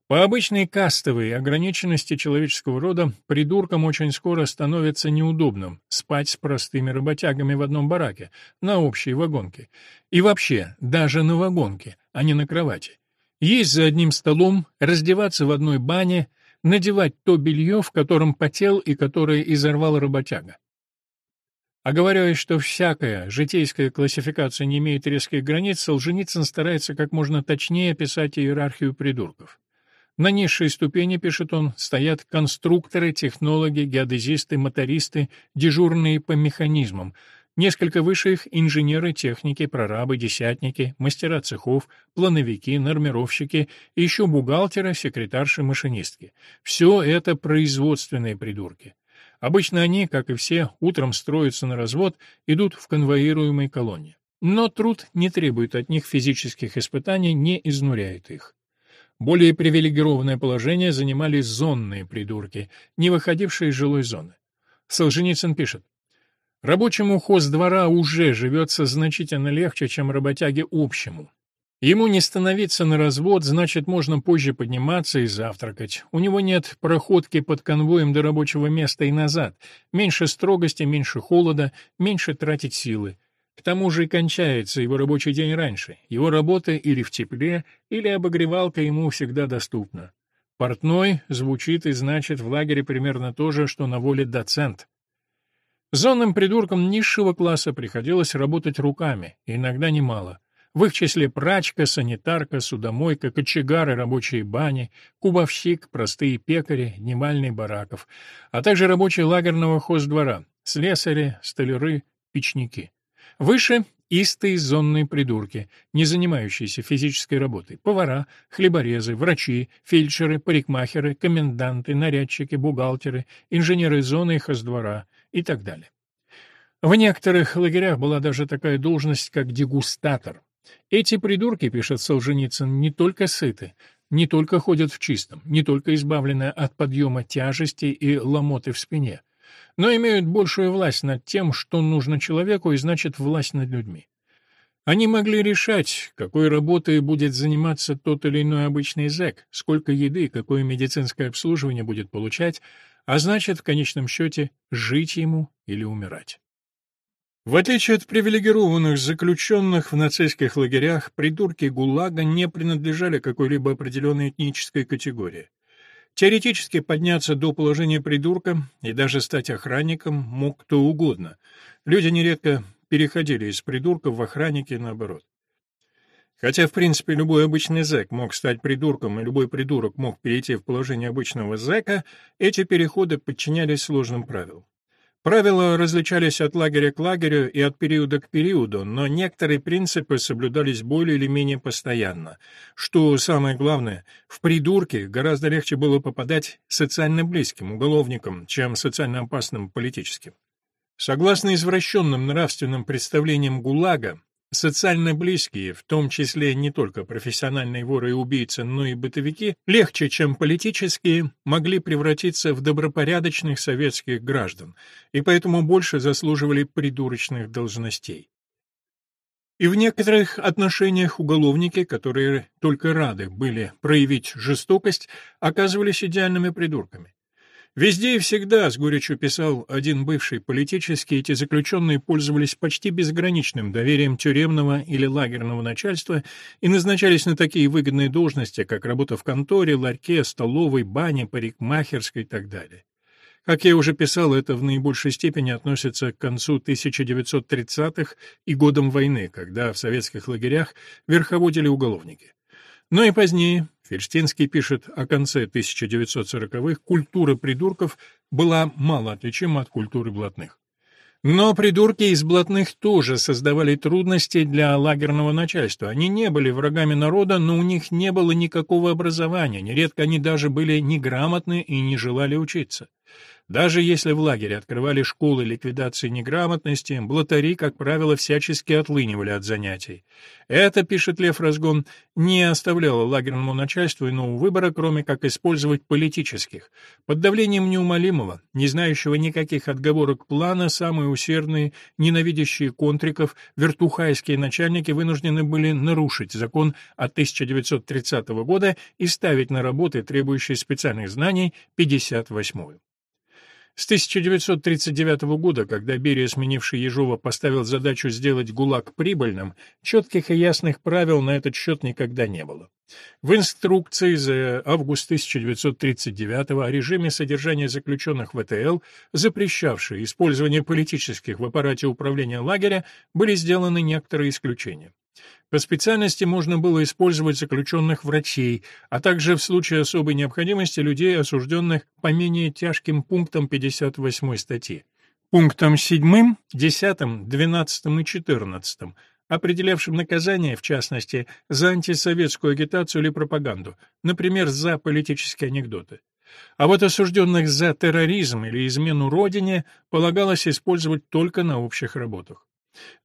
По обычной кастовой ограниченности человеческого рода придуркам очень скоро становится неудобным спать с простыми работягами в одном бараке, на общей вагонке. И вообще, даже на вагонке, а не на кровати. Есть за одним столом, раздеваться в одной бане, надевать то белье, в котором потел и которое изорвал работяга. Оговариваясь, что всякая житейская классификация не имеет резких границ, Солженицын старается как можно точнее описать иерархию придурков. На низшей ступени, пишет он, стоят конструкторы, технологи, геодезисты, мотористы, дежурные по механизмам. Несколько выше их — инженеры, техники, прорабы, десятники, мастера цехов, плановики, нормировщики еще бухгалтеры, секретарши, машинистки. Все это производственные придурки. Обычно они, как и все, утром строятся на развод, идут в конвоируемой колонне. Но труд не требует от них физических испытаний, не изнуряет их. Более привилегированное положение занимали зонные придурки, не выходившие из жилой зоны. Солженицын пишет, «Рабочему хоздвора уже живется значительно легче, чем работяге общему. Ему не становиться на развод, значит, можно позже подниматься и завтракать. У него нет проходки под конвоем до рабочего места и назад, меньше строгости, меньше холода, меньше тратить силы. К тому же и кончается его рабочий день раньше. Его работа или в тепле, или обогревалка ему всегда доступна. Портной звучит и значит в лагере примерно то же, что на воле доцент. Зонным придуркам низшего класса приходилось работать руками, иногда немало. В их числе прачка, санитарка, судомойка, кочегары, рабочие бани, кубовщик, простые пекари, дневальный бараков, а также рабочие лагерного хоздвора, слесари, столяры, печники. Выше — истые зонные придурки, не занимающиеся физической работой, повара, хлеборезы, врачи, фельдшеры, парикмахеры, коменданты, нарядчики, бухгалтеры, инженеры зоны и хоздвора и так далее. В некоторых лагерях была даже такая должность, как дегустатор. Эти придурки, пишет Солженицын, не только сыты, не только ходят в чистом, не только избавлены от подъема тяжести и ломоты в спине, но имеют большую власть над тем, что нужно человеку, и значит власть над людьми. Они могли решать, какой работой будет заниматься тот или иной обычный зэк, сколько еды, какое медицинское обслуживание будет получать, а значит, в конечном счете, жить ему или умирать. В отличие от привилегированных заключенных в нацистских лагерях, придурки ГУЛАГа не принадлежали какой-либо определенной этнической категории. Теоретически подняться до положения придурка и даже стать охранником мог кто угодно. Люди нередко переходили из придурков в охранники и наоборот. Хотя, в принципе, любой обычный зэк мог стать придурком, и любой придурок мог перейти в положение обычного зэка, эти переходы подчинялись сложным правилам. Правила различались от лагеря к лагерю и от периода к периоду, но некоторые принципы соблюдались более или менее постоянно. Что самое главное, в придурки гораздо легче было попадать социально близким уголовникам, чем социально опасным политическим. Согласно извращенным нравственным представлениям ГУЛАГа, социально близкие, в том числе не только профессиональные воры и убийцы, но и бытовики, легче, чем политические, могли превратиться в добропорядочных советских граждан, и поэтому больше заслуживали придурочных должностей. И в некоторых отношениях уголовники, которые только рады были проявить жестокость, оказывались идеальными придурками. Везде и всегда, с горечью писал один бывший политический, эти заключенные пользовались почти безграничным доверием тюремного или лагерного начальства и назначались на такие выгодные должности, как работа в конторе, ларьке, столовой, бане, парикмахерской и так далее. Как я уже писал, это в наибольшей степени относится к концу 1930-х и годам войны, когда в советских лагерях верховодили уголовники. Но и позднее, Фельштинский пишет о конце 1940-х, культура придурков была мало отличима от культуры блатных. Но придурки из блатных тоже создавали трудности для лагерного начальства. Они не были врагами народа, но у них не было никакого образования, нередко они даже были неграмотны и не желали учиться. Даже если в лагере открывали школы ликвидации неграмотности, блатари, как правило, всячески отлынивали от занятий. Это, пишет Лев Разгон, не оставляло лагерному начальству иного выбора, кроме как использовать политических. Под давлением неумолимого, не знающего никаких отговорок плана, самые усердные, ненавидящие контриков, вертухайские начальники вынуждены были нарушить закон от 1930 года и ставить на работы, требующие специальных знаний, 58-ю. С 1939 года, когда Берия, сменивший Ежова, поставил задачу сделать ГУЛАГ прибыльным, четких и ясных правил на этот счет никогда не было. В инструкции за август 1939 о режиме содержания заключенных ВТЛ, запрещавшей использование политических в аппарате управления лагеря, были сделаны некоторые исключения. По специальности можно было использовать заключенных врачей, а также в случае особой необходимости людей, осужденных по менее тяжким пунктам 58 статьи. Пунктам 7, 10, 12 и 14, определявшим наказание, в частности, за антисоветскую агитацию или пропаганду, например, за политические анекдоты. А вот осужденных за терроризм или измену родине полагалось использовать только на общих работах.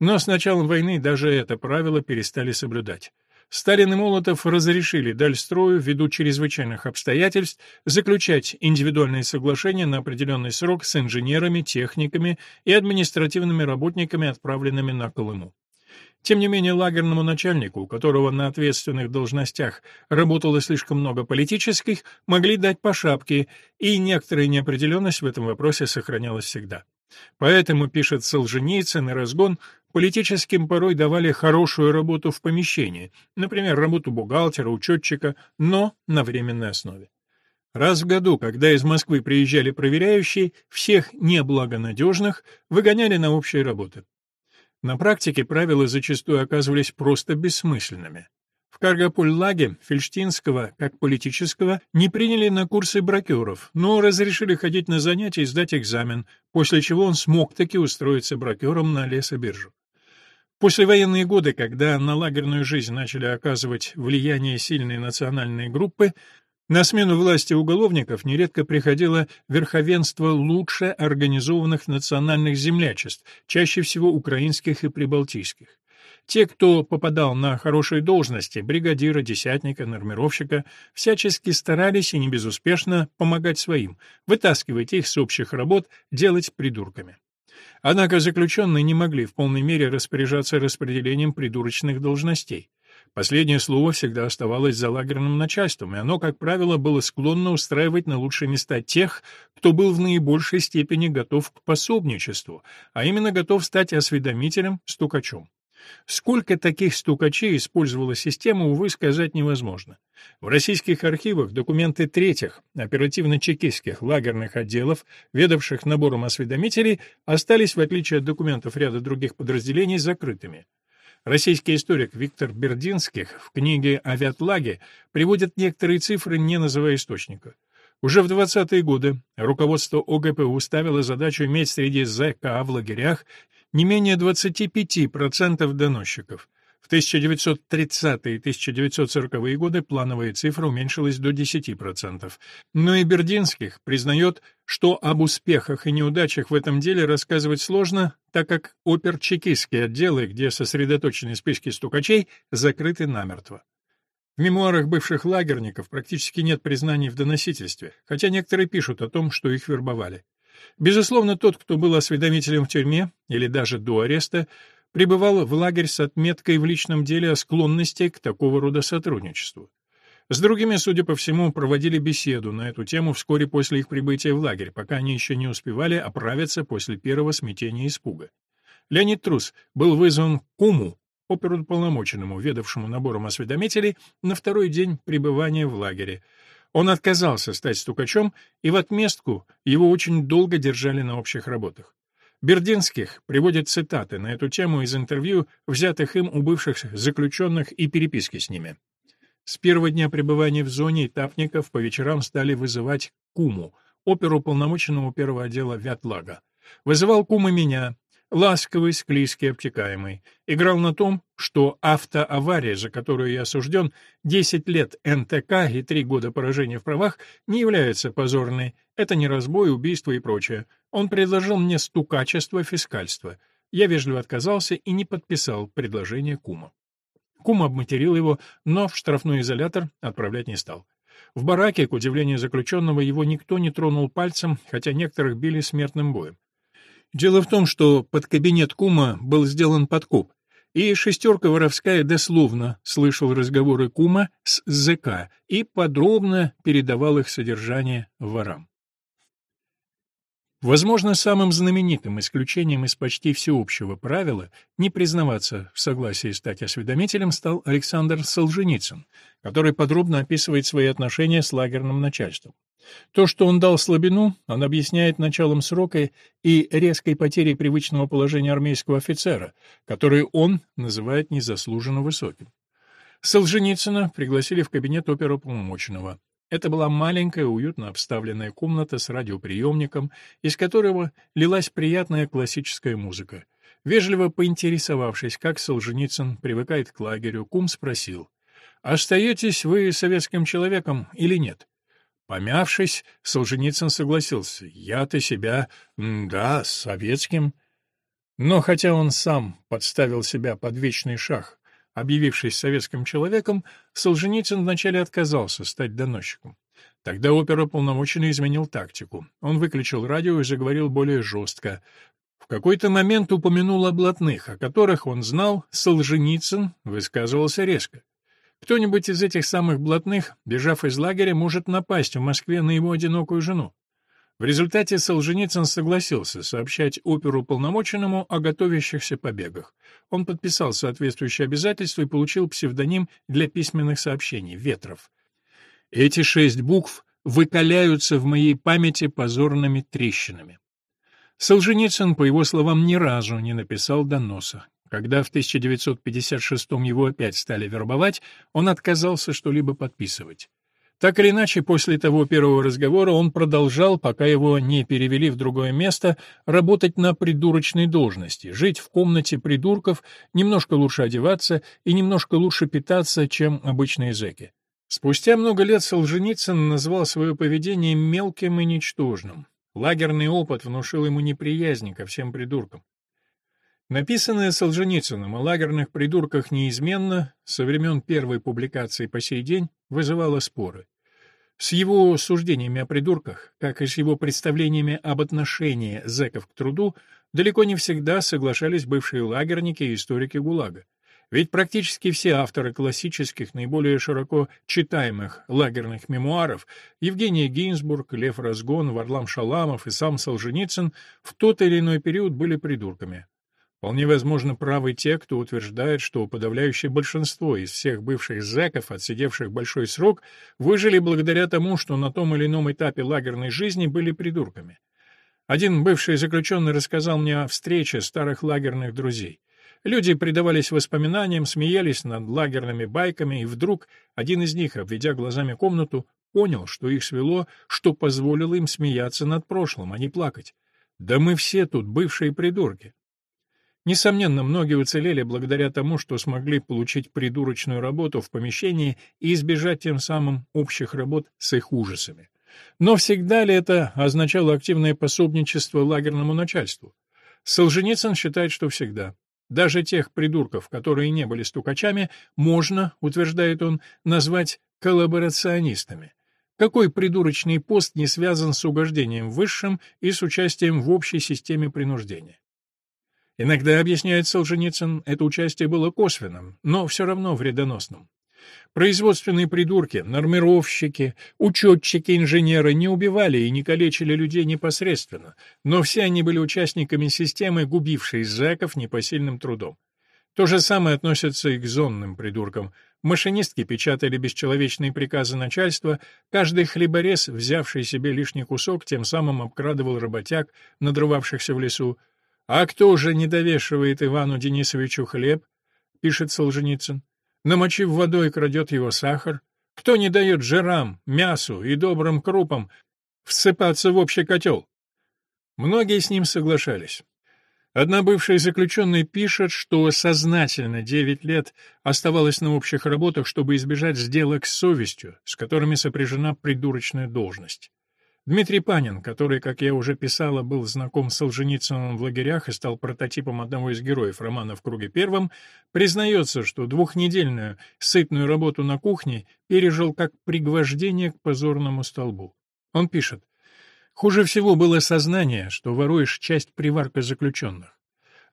Но с началом войны даже это правило перестали соблюдать. Сталин и Молотов разрешили Дальстрою ввиду чрезвычайных обстоятельств заключать индивидуальные соглашения на определенный срок с инженерами, техниками и административными работниками, отправленными на Колыму. Тем не менее, лагерному начальнику, у которого на ответственных должностях работало слишком много политических, могли дать по шапке, и некоторая неопределенность в этом вопросе сохранялась всегда. Поэтому, пишет Солженицын и Разгон, политическим порой давали хорошую работу в помещении, например, работу бухгалтера, учетчика, но на временной основе. Раз в году, когда из Москвы приезжали проверяющие, всех неблагонадежных выгоняли на общие работы. На практике правила зачастую оказывались просто бессмысленными. Каргополь-Лаге Фельштинского, как политического, не приняли на курсы бракеров, но разрешили ходить на занятия и сдать экзамен, после чего он смог таки устроиться бракером на лесобиржу. Послевоенные годы, когда на лагерную жизнь начали оказывать влияние сильные национальные группы, на смену власти уголовников нередко приходило верховенство лучше организованных национальных землячеств, чаще всего украинских и прибалтийских. Те, кто попадал на хорошие должности, бригадира, десятника, нормировщика, всячески старались и не безуспешно помогать своим, вытаскивать их с общих работ, делать придурками. Однако заключенные не могли в полной мере распоряжаться распределением придурочных должностей. Последнее слово всегда оставалось за лагерным начальством, и оно, как правило, было склонно устраивать на лучшие места тех, кто был в наибольшей степени готов к пособничеству, а именно готов стать осведомителем, стукачом. Сколько таких стукачей использовала система, увы, сказать невозможно. В российских архивах документы третьих, оперативно-чекистских лагерных отделов, ведавших набором осведомителей, остались, в отличие от документов ряда других подразделений, закрытыми. Российский историк Виктор Бердинских в книге «О Вятлаге» приводит некоторые цифры, не называя источника. Уже в 20-е годы руководство ОГПУ ставило задачу иметь среди ЗК в лагерях не менее 25% доносчиков. В 1930-е и 1940-е годы плановая цифра уменьшилась до 10%. Но и Бердинских признает, что об успехах и неудачах в этом деле рассказывать сложно, так как оперчекистские отделы, где сосредоточены списки стукачей, закрыты намертво. В мемуарах бывших лагерников практически нет признаний в доносительстве, хотя некоторые пишут о том, что их вербовали. Безусловно, тот, кто был осведомителем в тюрьме или даже до ареста, пребывал в лагерь с отметкой в личном деле о склонности к такого рода сотрудничеству. С другими, судя по всему, проводили беседу на эту тему вскоре после их прибытия в лагерь, пока они еще не успевали оправиться после первого смятения и испуга. Леонид Трус был вызван к Куму, оперуполномоченному, ведавшему набором осведомителей, на второй день пребывания в лагере. Он отказался стать стукачом, и в отместку его очень долго держали на общих работах. Бердинских приводит цитаты на эту тему из интервью, взятых им у бывших заключенных и переписки с ними. С первого дня пребывания в зоне этапников по вечерам стали вызывать Куму, оперу полномоченному первого отдела Вятлага. Вызывал Кума меня, ласковый, склизкий, обтекаемый. Играл на том, что автоавария, за которую я осужден, 10 лет НТК и 3 года поражения в правах, не является позорной. Это не разбой, убийство и прочее. Он предложил мне стукачество, фискальство. Я вежливо отказался и не подписал предложение кума. Кум обматерил его, но в штрафной изолятор отправлять не стал. В бараке, к удивлению заключенного, его никто не тронул пальцем, хотя некоторых били смертным боем. Дело в том, что под кабинет кума был сделан подкоп, и шестерка воровская дословно слышал разговоры кума с ЗК и подробно передавал их содержание ворам. Возможно, самым знаменитым исключением из почти всеобщего правила не признаваться в согласии стать осведомителем стал Александр Солженицын, который подробно описывает свои отношения с лагерным начальством. То, что он дал слабину, он объясняет началом срока и резкой потерей привычного положения армейского офицера, который он называет незаслуженно высоким. Солженицына пригласили в кабинет оперуполномоченного. Это была маленькая, уютно обставленная комната с радиоприемником, из которого лилась приятная классическая музыка. Вежливо поинтересовавшись, как Солженицын привыкает к лагерю, кум спросил, «Остаетесь вы советским человеком или нет?» Помявшись, Солженицын согласился, «Я-то себя, да, советским». Но хотя он сам подставил себя под вечный шах, Объявившись советским человеком, Солженицын вначале отказался стать доносчиком. Тогда оперуполномоченный изменил тактику. Он выключил радио и заговорил более жестко. В какой-то момент упомянул о блатных, о которых он знал, Солженицын высказывался резко. Кто-нибудь из этих самых блатных, бежав из лагеря, может напасть в Москве на его одинокую жену. В результате Солженицын согласился сообщать оперу полномоченному о готовящихся побегах. Он подписал соответствующие обязательства и получил псевдоним для письменных сообщений «Ветров». Эти шесть букв выкаляются в моей памяти позорными трещинами. Солженицын, по его словам, ни разу не написал доноса. Когда в 1956 его опять стали вербовать, он отказался что-либо подписывать. Так или иначе, после того первого разговора он продолжал, пока его не перевели в другое место, работать на придурочной должности, жить в комнате придурков, немножко лучше одеваться и немножко лучше питаться, чем обычные зэки. Спустя много лет Солженицын назвал свое поведение мелким и ничтожным. Лагерный опыт внушил ему неприязнь ко всем придуркам. Написанное Солженицыным о лагерных придурках неизменно, со времен первой публикации по сей день, вызывало споры. С его суждениями о придурках, как и с его представлениями об отношении зэков к труду, далеко не всегда соглашались бывшие лагерники и историки ГУЛАГа. Ведь практически все авторы классических, наиболее широко читаемых лагерных мемуаров Евгений Гинзбург, Лев Разгон, Варлам Шаламов и сам Солженицын в тот или иной период были придурками. Вполне возможно, правы те, кто утверждает, что подавляющее большинство из всех бывших зэков, отсидевших большой срок, выжили благодаря тому, что на том или ином этапе лагерной жизни были придурками. Один бывший заключенный рассказал мне о встрече старых лагерных друзей. Люди предавались воспоминаниям, смеялись над лагерными байками, и вдруг один из них, обведя глазами комнату, понял, что их свело, что позволило им смеяться над прошлым, а не плакать. Да мы все тут бывшие придурки. Несомненно, многие уцелели благодаря тому, что смогли получить придурочную работу в помещении и избежать тем самым общих работ с их ужасами. Но всегда ли это означало активное пособничество лагерному начальству? Солженицын считает, что всегда. Даже тех придурков, которые не были стукачами, можно, утверждает он, назвать коллаборационистами. Какой придурочный пост не связан с угождением высшим и с участием в общей системе принуждения? Иногда, объясняет Солженицын, это участие было косвенным, но все равно вредоносным. Производственные придурки, нормировщики, учетчики, инженеры не убивали и не калечили людей непосредственно, но все они были участниками системы, губившей зэков непосильным трудом. То же самое относится и к зонным придуркам. Машинистки печатали бесчеловечные приказы начальства, каждый хлеборез, взявший себе лишний кусок, тем самым обкрадывал работяг, надрывавшихся в лесу. «А кто же не довешивает Ивану Денисовичу хлеб?» — пишет Солженицын намочив водой, крадет его сахар? Кто не дает жирам, мясу и добрым крупам всыпаться в общий котел? Многие с ним соглашались. Одна бывшая заключенная пишет, что сознательно 9 лет оставалась на общих работах, чтобы избежать сделок с совестью, с которыми сопряжена придурочная должность. Дмитрий Панин, который, как я уже писала, был знаком с Солженицыным в лагерях и стал прототипом одного из героев романа «В круге первом», признается, что двухнедельную сытную работу на кухне пережил как пригвождение к позорному столбу. Он пишет, «Хуже всего было сознание, что воруешь часть приварка заключенных.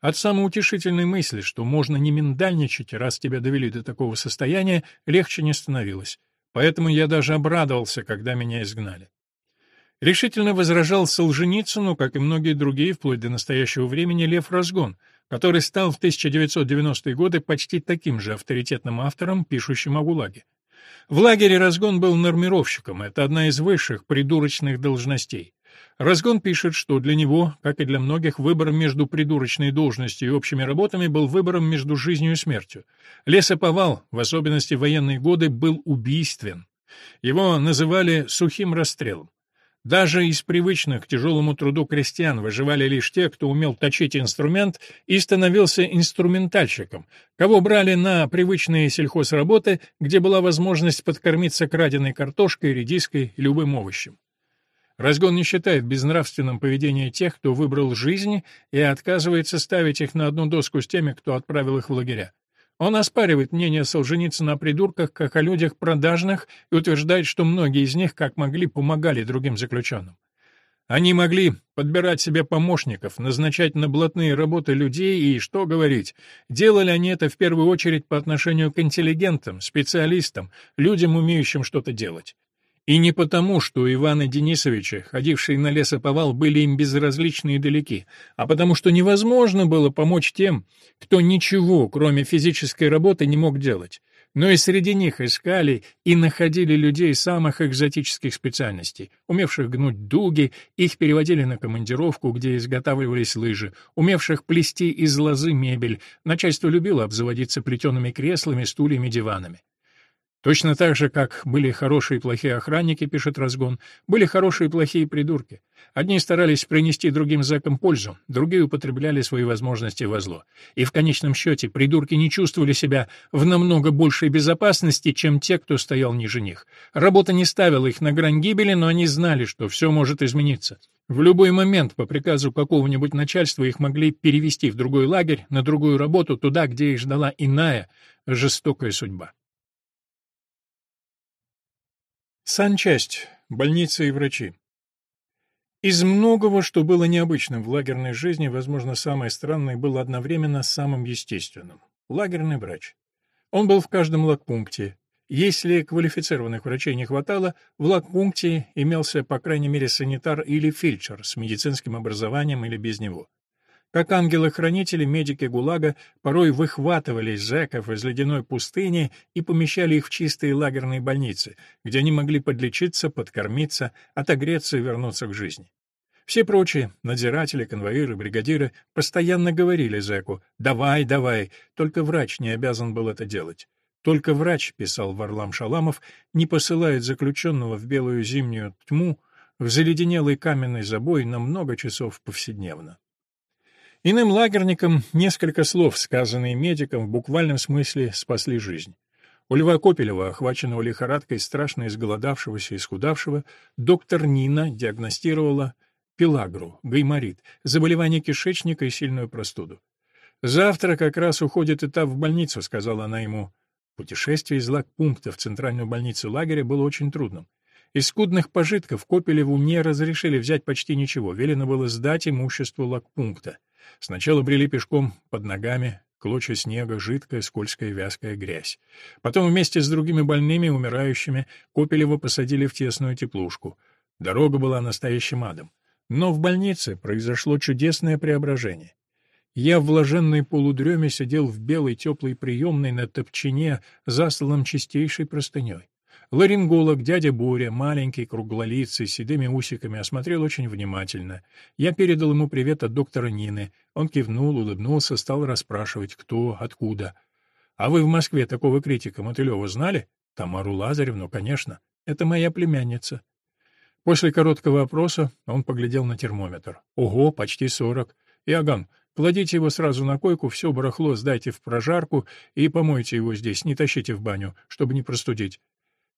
От самоутешительной мысли, что можно не миндальничать, раз тебя довели до такого состояния, легче не становилось. Поэтому я даже обрадовался, когда меня изгнали. Решительно возражал Солженицыну, как и многие другие вплоть до настоящего времени, Лев Разгон, который стал в 1990-е годы почти таким же авторитетным автором, пишущим о ГУЛАГе. В лагере Разгон был нормировщиком, это одна из высших придурочных должностей. Разгон пишет, что для него, как и для многих, выбор между придурочной должностью и общими работами был выбором между жизнью и смертью. Лесоповал, в особенности военные годы, был убийствен. Его называли «сухим расстрелом». Даже из привычных к тяжелому труду крестьян выживали лишь те, кто умел точить инструмент и становился инструментальщиком, кого брали на привычные сельхозработы, где была возможность подкормиться краденой картошкой, редиской и любым овощем. Разгон не считает безнравственным поведение тех, кто выбрал жизнь, и отказывается ставить их на одну доску с теми, кто отправил их в лагеря. Он оспаривает мнение Солженицына о придурках как о людях продажных и утверждает, что многие из них, как могли, помогали другим заключенным. Они могли подбирать себе помощников, назначать на блатные работы людей и, что говорить, делали они это в первую очередь по отношению к интеллигентам, специалистам, людям, умеющим что-то делать. И не потому, что Ивана Денисовича, ходившие на лесоповал, были им безразличны и далеки, а потому что невозможно было помочь тем, кто ничего, кроме физической работы, не мог делать. Но и среди них искали и находили людей самых экзотических специальностей, умевших гнуть дуги, их переводили на командировку, где изготавливались лыжи, умевших плести из лозы мебель, начальство любило обзаводиться плетеными креслами, стульями, диванами. Точно так же, как были хорошие и плохие охранники, пишет Разгон, были хорошие и плохие придурки. Одни старались принести другим зэкам пользу, другие употребляли свои возможности во зло. И в конечном счете придурки не чувствовали себя в намного большей безопасности, чем те, кто стоял ниже них. Работа не ставила их на грань гибели, но они знали, что все может измениться. В любой момент по приказу какого-нибудь начальства их могли перевести в другой лагерь, на другую работу, туда, где их ждала иная, жестокая судьба. Санчасть. Больница и врачи. Из многого, что было необычным в лагерной жизни, возможно, самое странное было одновременно самым естественным. Лагерный врач. Он был в каждом лагпункте. Если квалифицированных врачей не хватало, в лагпункте имелся, по крайней мере, санитар или фельдшер с медицинским образованием или без него. Как ангелы-хранители, медики ГУЛАГа порой выхватывали зэков из ледяной пустыни и помещали их в чистые лагерные больницы, где они могли подлечиться, подкормиться, отогреться и вернуться к жизни. Все прочие, надзиратели, конвоиры, бригадиры, постоянно говорили зэку «давай, давай», только врач не обязан был это делать. Только врач, писал Варлам Шаламов, не посылает заключенного в белую зимнюю тьму, в заледенелый каменный забой на много часов повседневно. Иным лагерникам несколько слов, сказанные медиком, в буквальном смысле спасли жизнь. У Льва Копелева, охваченного лихорадкой страшно изголодавшегося и исхудавшего, доктор Нина диагностировала пелагру, гайморит, заболевание кишечника и сильную простуду. «Завтра как раз уходит этап в больницу», — сказала она ему. Путешествие из лагпункта в центральную больницу лагеря было очень трудным. Из скудных пожитков Копелеву не разрешили взять почти ничего, велено было сдать имущество лагпункта. Сначала брели пешком под ногами, клочья снега, жидкая, скользкая, вязкая грязь. Потом вместе с другими больными, умирающими, Копелева посадили в тесную теплушку. Дорога была настоящим адом. Но в больнице произошло чудесное преображение. Я в блаженной полудреме сидел в белой теплой приемной на топчине, засланном чистейшей простыней. Ларинголог дядя Боря, маленький, круглолицый, с седыми усиками, осмотрел очень внимательно. Я передал ему привет от доктора Нины. Он кивнул, улыбнулся, стал расспрашивать, кто, откуда. «А вы в Москве такого критика Мотылева знали?» «Тамару Лазаревну, конечно. Это моя племянница». После короткого опроса он поглядел на термометр. «Ого, почти сорок. Иоганн, кладите его сразу на койку, все барахло сдайте в прожарку и помойте его здесь, не тащите в баню, чтобы не простудить.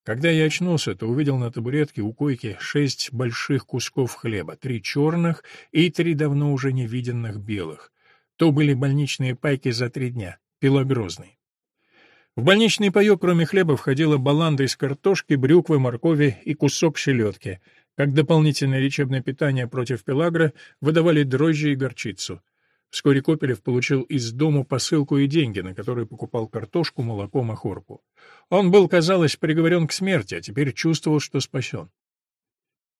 Когда я очнулся, то увидел на табуретке у койки шесть больших кусков хлеба, три черных и три давно уже невиденных белых. То были больничные пайки за три дня, пилогрозный. В больничный паёк, кроме хлеба, входила баланда из картошки, брюквы, моркови и кусок селедки. Как дополнительное лечебное питание против пелагра выдавали дрожжи и горчицу. Вскоре Копелев получил из дому посылку и деньги, на которые покупал картошку, молоко, махорку. Он был, казалось, приговорен к смерти, а теперь чувствовал, что спасен.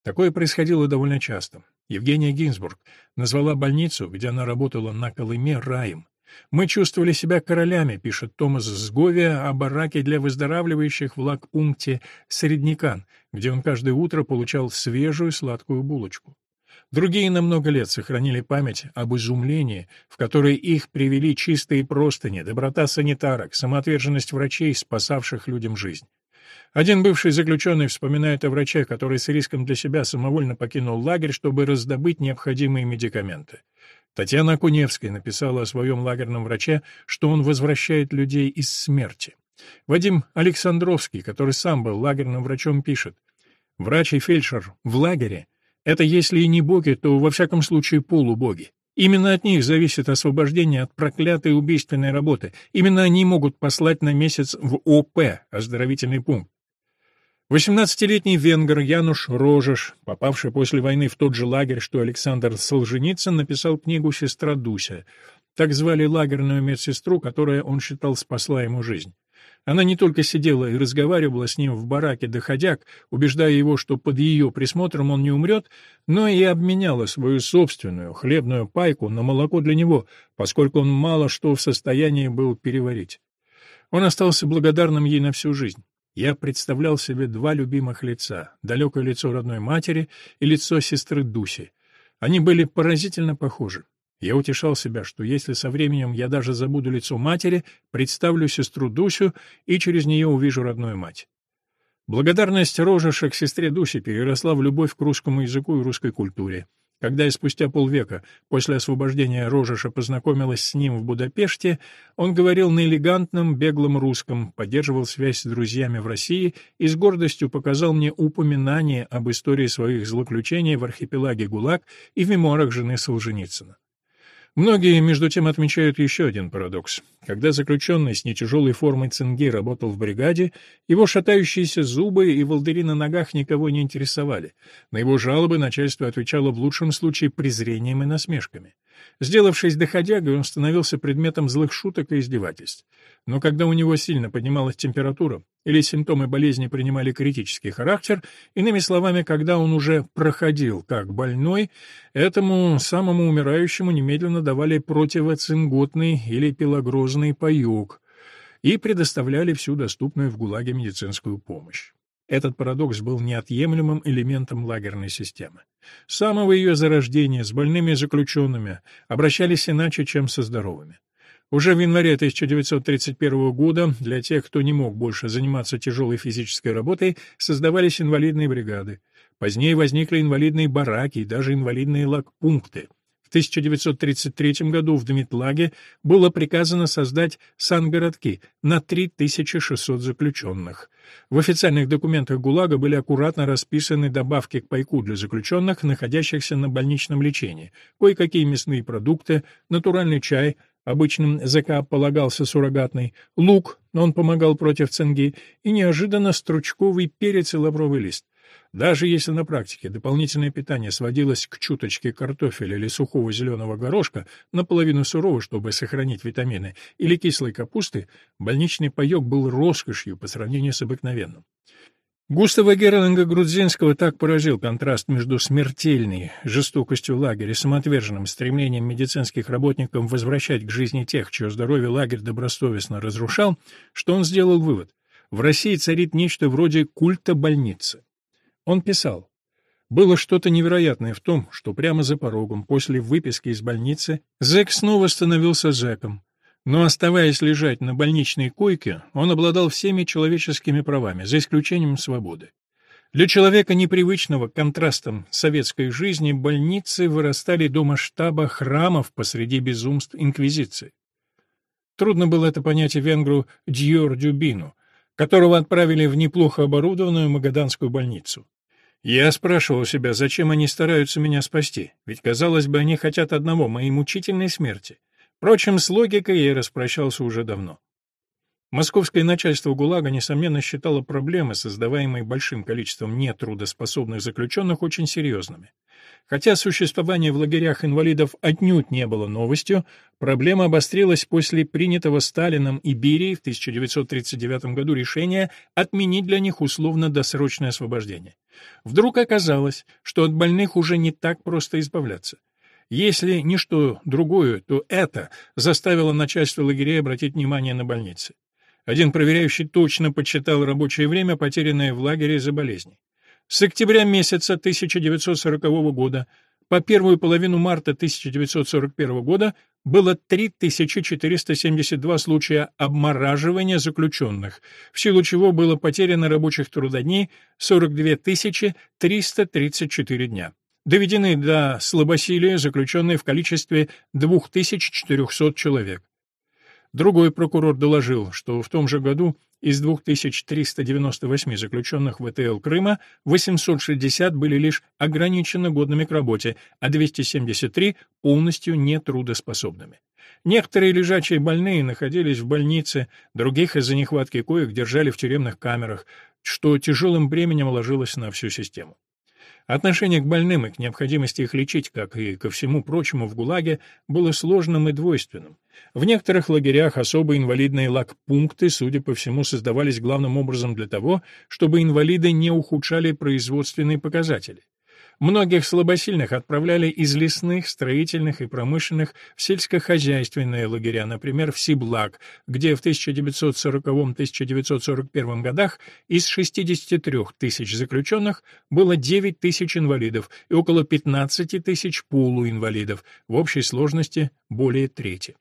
Такое происходило довольно часто. Евгения Гинзбург назвала больницу, где она работала на Колыме, раем. «Мы чувствовали себя королями», — пишет Томас Сговия о бараке для выздоравливающих в лагпункте Среднякан, где он каждое утро получал свежую сладкую булочку. Другие на много лет сохранили память об изумлении, в которое их привели чистые простыни, доброта санитарок, самоотверженность врачей, спасавших людям жизнь. Один бывший заключенный вспоминает о враче, который с риском для себя самовольно покинул лагерь, чтобы раздобыть необходимые медикаменты. Татьяна Куневская написала о своем лагерном враче, что он возвращает людей из смерти. Вадим Александровский, который сам был лагерным врачом, пишет, «Врач и фельдшер в лагере это если и не боги, то во всяком случае полубоги. Именно от них зависит освобождение от проклятой убийственной работы. Именно они могут послать на месяц в ОП, оздоровительный пункт. 18-летний венгер Януш Рожеш, попавший после войны в тот же лагерь, что Александр Солженицын, написал книгу «Сестра Дуся». Так звали лагерную медсестру, которая, он считал, спасла ему жизнь. Она не только сидела и разговаривала с ним в бараке доходяг, убеждая его, что под ее присмотром он не умрет, но и обменяла свою собственную хлебную пайку на молоко для него, поскольку он мало что в состоянии был переварить. Он остался благодарным ей на всю жизнь. Я представлял себе два любимых лица — далекое лицо родной матери и лицо сестры Дуси. Они были поразительно похожи. Я утешал себя, что если со временем я даже забуду лицо матери, представлю сестру Дусю и через нее увижу родную мать. Благодарность Рожеша к сестре Дусе переросла в любовь к русскому языку и русской культуре. Когда я спустя полвека после освобождения Рожеша познакомилась с ним в Будапеште, он говорил на элегантном, беглом русском, поддерживал связь с друзьями в России и с гордостью показал мне упоминание об истории своих злоключений в архипелаге ГУЛАГ и в мемуарах жены Солженицына. Многие, между тем, отмечают еще один парадокс. Когда заключенный с нетяжелой формой цинги работал в бригаде, его шатающиеся зубы и волдыри на ногах никого не интересовали. На его жалобы начальство отвечало в лучшем случае презрением и насмешками. Сделавшись доходягой, он становился предметом злых шуток и издевательств. Но когда у него сильно поднималась температура или симптомы болезни принимали критический характер, иными словами, когда он уже проходил как больной, этому самому умирающему немедленно давали противоцинготный или пилогрозный паюк и предоставляли всю доступную в ГУЛАГе медицинскую помощь. Этот парадокс был неотъемлемым элементом лагерной системы. С самого ее зарождения с больными заключенными обращались иначе, чем со здоровыми. Уже в январе 1931 года для тех, кто не мог больше заниматься тяжелой физической работой, создавались инвалидные бригады. Позднее возникли инвалидные бараки и даже инвалидные лагпункты. В 1933 году в Дмитлаге было приказано создать сангородки на 3600 заключенных. В официальных документах ГУЛАГа были аккуратно расписаны добавки к пайку для заключенных, находящихся на больничном лечении, кое-какие мясные продукты, натуральный чай – обычным ЗК полагался суррогатный, лук, но он помогал против цинги, и неожиданно стручковый перец и лавровый лист. Даже если на практике дополнительное питание сводилось к чуточке картофеля или сухого зеленого горошка, наполовину сурового, чтобы сохранить витамины, или кислой капусты, больничный паек был роскошью по сравнению с обыкновенным. Густава Герлинга Грудзинского так поразил контраст между смертельной жестокостью лагеря и самоотверженным стремлением медицинских работников возвращать к жизни тех, чье здоровье лагерь добросовестно разрушал, что он сделал вывод. В России царит нечто вроде культа больницы. Он писал, было что-то невероятное в том, что прямо за порогом, после выписки из больницы, зэк снова становился зэком, но оставаясь лежать на больничной койке, он обладал всеми человеческими правами, за исключением свободы. Для человека, непривычного к контрастам советской жизни, больницы вырастали до масштаба храмов посреди безумств Инквизиции. Трудно было это понять и венгру Дьор Дюбину, которого отправили в неплохо оборудованную Магаданскую больницу. Я спрашивал себя, зачем они стараются меня спасти, ведь, казалось бы, они хотят одного — моей мучительной смерти. Впрочем, с логикой я распрощался уже давно. Московское начальство ГУЛАГа, несомненно, считало проблемы, создаваемые большим количеством нетрудоспособных заключенных, очень серьезными. Хотя существование в лагерях инвалидов отнюдь не было новостью, проблема обострилась после принятого Сталином и Берией в 1939 году решения отменить для них условно-досрочное освобождение. Вдруг оказалось, что от больных уже не так просто избавляться. Если не что другое, то это заставило начальство лагерей обратить внимание на больницы. Один проверяющий точно подсчитал рабочее время, потерянное в лагере из-за болезней. С октября месяца 1940 года по первую половину марта 1941 года было 3472 случая обмораживания заключенных, в силу чего было потеряно рабочих трудодней 42 334 дня доведены до слабосилия заключенные в количестве 2400 человек. Другой прокурор доложил, что в том же году из 2398 заключенных ВТЛ Крыма 860 были лишь ограниченно годными к работе, а 273 полностью нетрудоспособными. Некоторые лежачие больные находились в больнице, других из-за нехватки коек держали в тюремных камерах, что тяжелым бременем ложилось на всю систему. Отношение к больным и к необходимости их лечить, как и ко всему прочему в ГУЛАГе, было сложным и двойственным. В некоторых лагерях особо инвалидные лагпункты, судя по всему, создавались главным образом для того, чтобы инвалиды не ухудшали производственные показатели. Многих слабосильных отправляли из лесных, строительных и промышленных в сельскохозяйственные лагеря, например, в Сиблак, где в 1940-1941 годах из 63 тысяч заключенных было 9 тысяч инвалидов и около 15 тысяч полуинвалидов, в общей сложности более трети.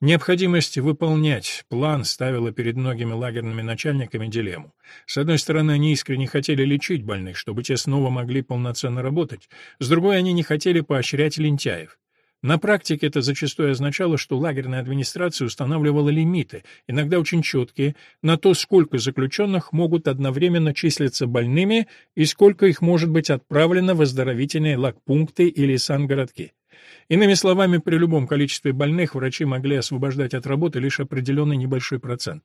Необходимость выполнять план ставила перед многими лагерными начальниками дилемму. С одной стороны, они искренне хотели лечить больных, чтобы те снова могли полноценно работать. С другой, они не хотели поощрять лентяев. На практике это зачастую означало, что лагерная администрация устанавливала лимиты, иногда очень четкие, на то, сколько заключенных могут одновременно числиться больными и сколько их может быть отправлено в оздоровительные лагпункты или сангородки. Иными словами, при любом количестве больных врачи могли освобождать от работы лишь определенный небольшой процент.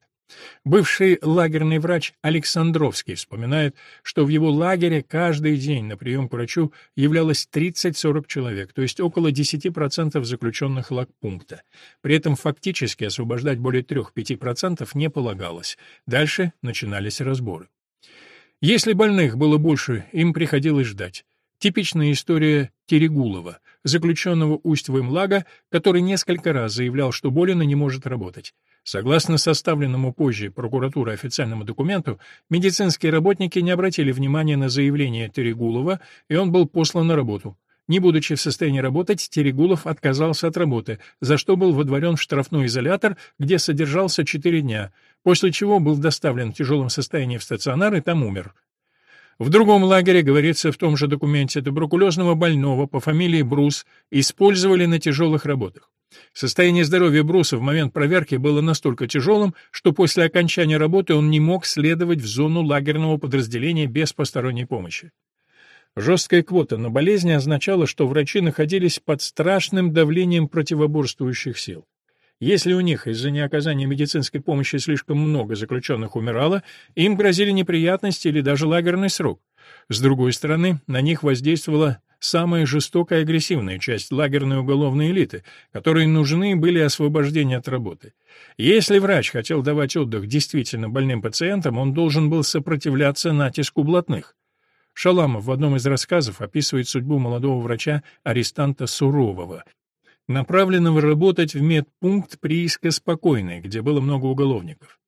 Бывший лагерный врач Александровский вспоминает, что в его лагере каждый день на прием к врачу являлось 30-40 человек, то есть около 10% заключенных лагпункта. При этом фактически освобождать более 3-5% не полагалось. Дальше начинались разборы. Если больных было больше, им приходилось ждать. Типичная история Терегулова, заключенного Усть-Вымлага, который несколько раз заявлял, что болен и не может работать. Согласно составленному позже прокуратурой официальному документу, медицинские работники не обратили внимания на заявление Терегулова, и он был послан на работу. Не будучи в состоянии работать, Терегулов отказался от работы, за что был водворен в штрафной изолятор, где содержался четыре дня, после чего был доставлен в тяжелом состоянии в стационар и там умер. В другом лагере, говорится в том же документе, туберкулезного больного по фамилии Брус использовали на тяжелых работах. Состояние здоровья Бруса в момент проверки было настолько тяжелым, что после окончания работы он не мог следовать в зону лагерного подразделения без посторонней помощи. Жесткая квота на болезни означала, что врачи находились под страшным давлением противоборствующих сил. Если у них из-за неоказания медицинской помощи слишком много заключенных умирало, им грозили неприятности или даже лагерный срок. С другой стороны, на них воздействовала самая жестокая и агрессивная часть лагерной уголовной элиты, которой нужны были освобождения от работы. Если врач хотел давать отдых действительно больным пациентам, он должен был сопротивляться натиску блатных. Шаламов в одном из рассказов описывает судьбу молодого врача-арестанта Сурового, направленного работать в медпункт прииска Спокойной, где было много уголовников.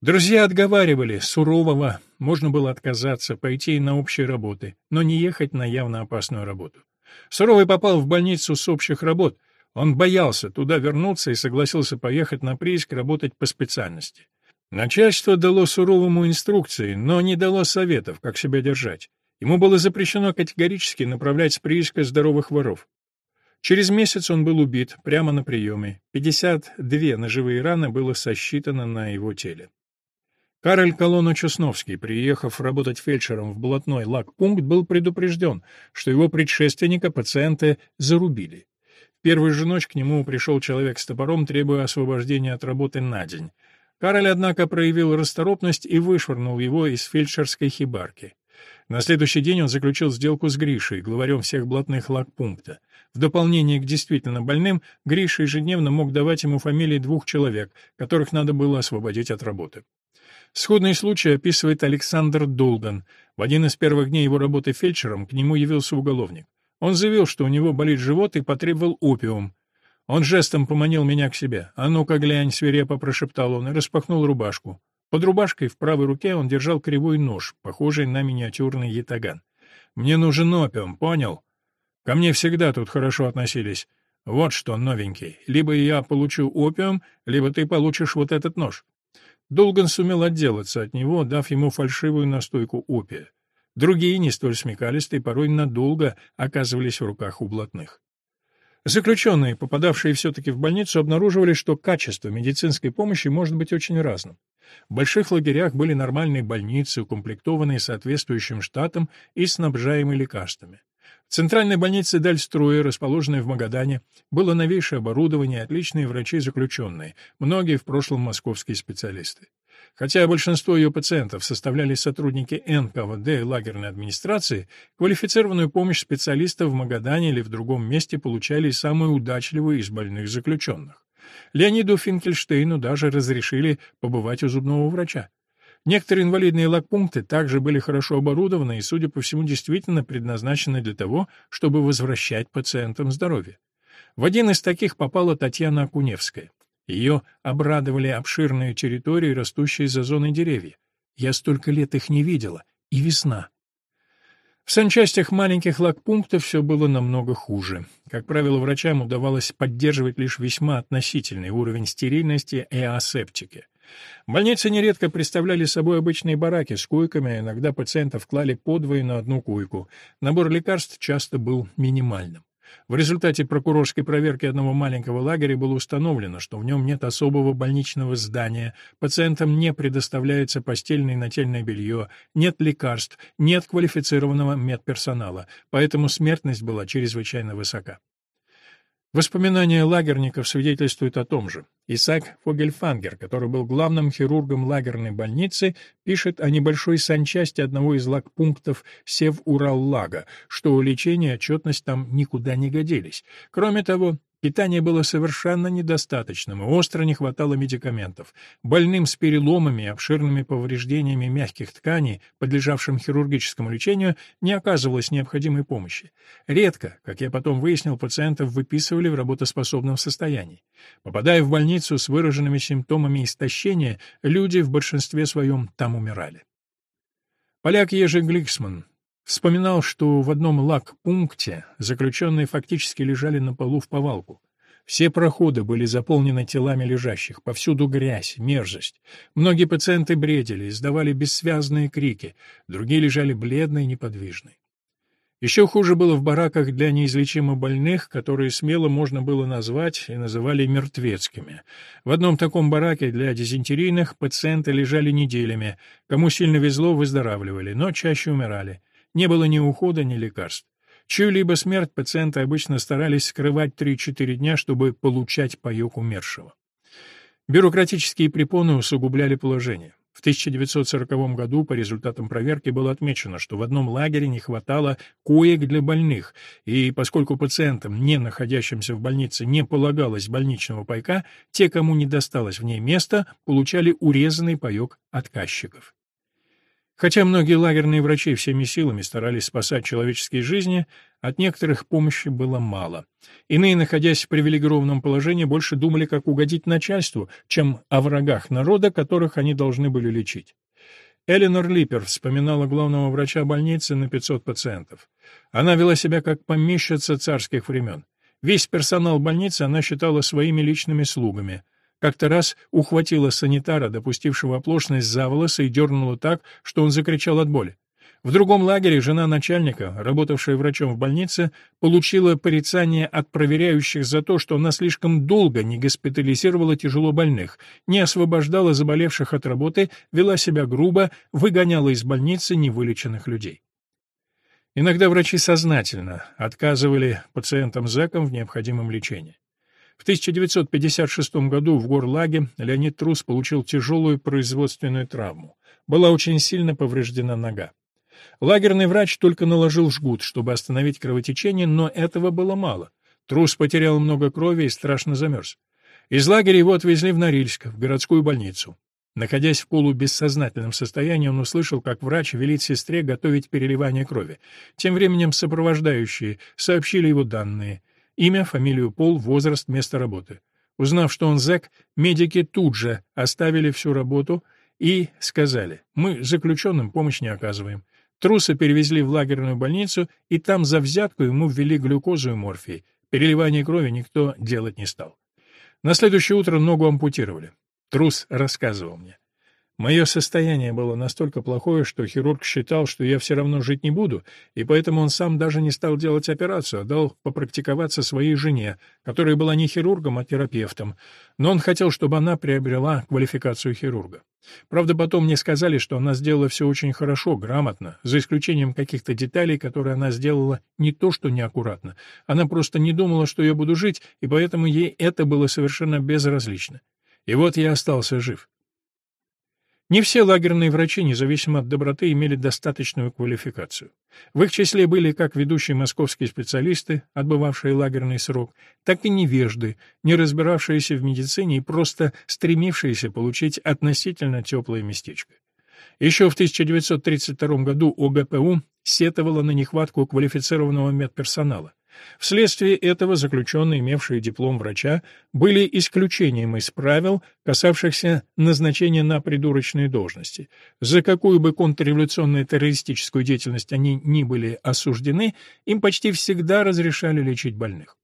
Друзья отговаривали Сурового, можно было отказаться, пойти на общие работы, но не ехать на явно опасную работу. Суровый попал в больницу с общих работ, он боялся туда вернуться и согласился поехать на прииск работать по специальности. Начальство дало Суровому инструкции, но не дало советов, как себя держать. Ему было запрещено категорически направлять с прииска здоровых воров. Через месяц он был убит прямо на приеме. 52 ножевые раны было сосчитано на его теле. Кароль Колонна Чесновский, приехав работать фельдшером в блатной лагпункт, был предупрежден, что его предшественника пациенты зарубили. В первую же ночь к нему пришел человек с топором, требуя освобождения от работы на день. Кароль, однако, проявил расторопность и вышвырнул его из фельдшерской хибарки. На следующий день он заключил сделку с Гришей, главарем всех блатных лагпункта. В дополнение к действительно больным, Гриша ежедневно мог давать ему фамилии двух человек, которых надо было освободить от работы. Сходный случай описывает Александр Долган. В один из первых дней его работы фельдшером к нему явился уголовник. Он заявил, что у него болит живот и потребовал опиум. Он жестом поманил меня к себе. «А ну-ка глянь», — свирепо прошептал он и распахнул рубашку. Под рубашкой в правой руке он держал кривой нож, похожий на миниатюрный ятаган. «Мне нужен опиум, понял? Ко мне всегда тут хорошо относились. Вот что, новенький, либо я получу опиум, либо ты получишь вот этот нож». Долган сумел отделаться от него, дав ему фальшивую настойку опия. Другие, не столь смекалистые, порой надолго оказывались в руках у блатных. Заключенные, попадавшие все-таки в больницу, обнаруживали, что качество медицинской помощи может быть очень разным. В больших лагерях были нормальные больницы, укомплектованные соответствующим штатом и снабжаемые лекарствами. В центральной больнице Дальстроя, расположенной в Магадане, было новейшее оборудование, отличные врачи-заключенные, многие в прошлом московские специалисты. Хотя большинство ее пациентов составляли сотрудники НКВД и лагерной администрации, квалифицированную помощь специалистов в Магадане или в другом месте получали самые удачливые из больных заключенных. Леониду Финкельштейну даже разрешили побывать у зубного врача. Некоторые инвалидные лагпункты также были хорошо оборудованы и, судя по всему, действительно предназначены для того, чтобы возвращать пациентам здоровье. В один из таких попала Татьяна Акуневская. Ее обрадовали обширные территории, растущие за зоной деревьев. Я столько лет их не видела. И весна. В санчастях маленьких лагпунктов все было намного хуже. Как правило, врачам удавалось поддерживать лишь весьма относительный уровень стерильности и асептики. Больницы нередко представляли собой обычные бараки с койками, иногда пациентов клали подвое на одну койку. Набор лекарств часто был минимальным. В результате прокурорской проверки одного маленького лагеря было установлено, что в нем нет особого больничного здания, пациентам не предоставляется постельное и нательное белье, нет лекарств, нет квалифицированного медперсонала, поэтому смертность была чрезвычайно высока. Воспоминания лагерников свидетельствуют о том же. Исаак Фогельфангер, который был главным хирургом лагерной больницы, пишет о небольшой санчасти одного из лагпунктов Сев-Урал-Лага, что у лечения отчетность там никуда не годились. Кроме того, Питание было совершенно недостаточным, и остро не хватало медикаментов. Больным с переломами и обширными повреждениями мягких тканей, подлежавшим хирургическому лечению, не оказывалось необходимой помощи. Редко, как я потом выяснил, пациентов выписывали в работоспособном состоянии. Попадая в больницу с выраженными симптомами истощения, люди в большинстве своем там умирали. Поляк Ежи Гликсман Вспоминал, что в одном лагпункте заключенные фактически лежали на полу в повалку. Все проходы были заполнены телами лежащих, повсюду грязь, мерзость. Многие пациенты бредили, издавали бессвязные крики, другие лежали бледные, неподвижные. Еще хуже было в бараках для неизлечимо больных, которые смело можно было назвать и называли мертвецкими. В одном таком бараке для дизентерийных пациенты лежали неделями, кому сильно везло, выздоравливали, но чаще умирали. Не было ни ухода, ни лекарств. Чью-либо смерть пациенты обычно старались скрывать 3-4 дня, чтобы получать паёк умершего. Бюрократические препоны усугубляли положение. В 1940 году по результатам проверки было отмечено, что в одном лагере не хватало коек для больных, и поскольку пациентам, не находящимся в больнице, не полагалось больничного пайка, те, кому не досталось в ней места, получали урезанный паёк отказчиков. Хотя многие лагерные врачи всеми силами старались спасать человеческие жизни, от некоторых помощи было мало. Иные, находясь в привилегированном положении, больше думали, как угодить начальству, чем о врагах народа, которых они должны были лечить. Эленор Липпер вспоминала главного врача больницы на 500 пациентов. Она вела себя как помещица царских времен. Весь персонал больницы она считала своими личными слугами. Как-то раз ухватила санитара, допустившего оплошность за волосы, и дернула так, что он закричал от боли. В другом лагере жена начальника, работавшая врачом в больнице, получила порицание от проверяющих за то, что она слишком долго не госпитализировала тяжело больных, не освобождала заболевших от работы, вела себя грубо, выгоняла из больницы невылеченных людей. Иногда врачи сознательно отказывали пациентам-зэкам в необходимом лечении. В 1956 году в Горлаге Леонид Трус получил тяжелую производственную травму. Была очень сильно повреждена нога. Лагерный врач только наложил жгут, чтобы остановить кровотечение, но этого было мало. Трус потерял много крови и страшно замерз. Из лагеря его отвезли в Норильск, в городскую больницу. Находясь в полубессознательном состоянии, он услышал, как врач велит сестре готовить переливание крови. Тем временем сопровождающие сообщили его данные. Имя, фамилию, пол, возраст, место работы. Узнав, что он зэк, медики тут же оставили всю работу и сказали, мы заключенным помощь не оказываем. Труса перевезли в лагерную больницу, и там за взятку ему ввели глюкозу и морфий. Переливание крови никто делать не стал. На следующее утро ногу ампутировали. Трус рассказывал мне. Мое состояние было настолько плохое, что хирург считал, что я все равно жить не буду, и поэтому он сам даже не стал делать операцию, а дал попрактиковаться своей жене, которая была не хирургом, а терапевтом. Но он хотел, чтобы она приобрела квалификацию хирурга. Правда, потом мне сказали, что она сделала все очень хорошо, грамотно, за исключением каких-то деталей, которые она сделала не то что неаккуратно. Она просто не думала, что я буду жить, и поэтому ей это было совершенно безразлично. И вот я остался жив. Не все лагерные врачи, независимо от доброты, имели достаточную квалификацию. В их числе были как ведущие московские специалисты, отбывавшие лагерный срок, так и невежды, не разбиравшиеся в медицине и просто стремившиеся получить относительно теплое местечко. Еще в 1932 году ОГПУ сетовала на нехватку квалифицированного медперсонала. Вследствие этого заключенные, имевшие диплом врача, были исключением из правил, касавшихся назначения на придурочные должности. За какую бы контрреволюционную террористическую деятельность они ни были осуждены, им почти всегда разрешали лечить больных.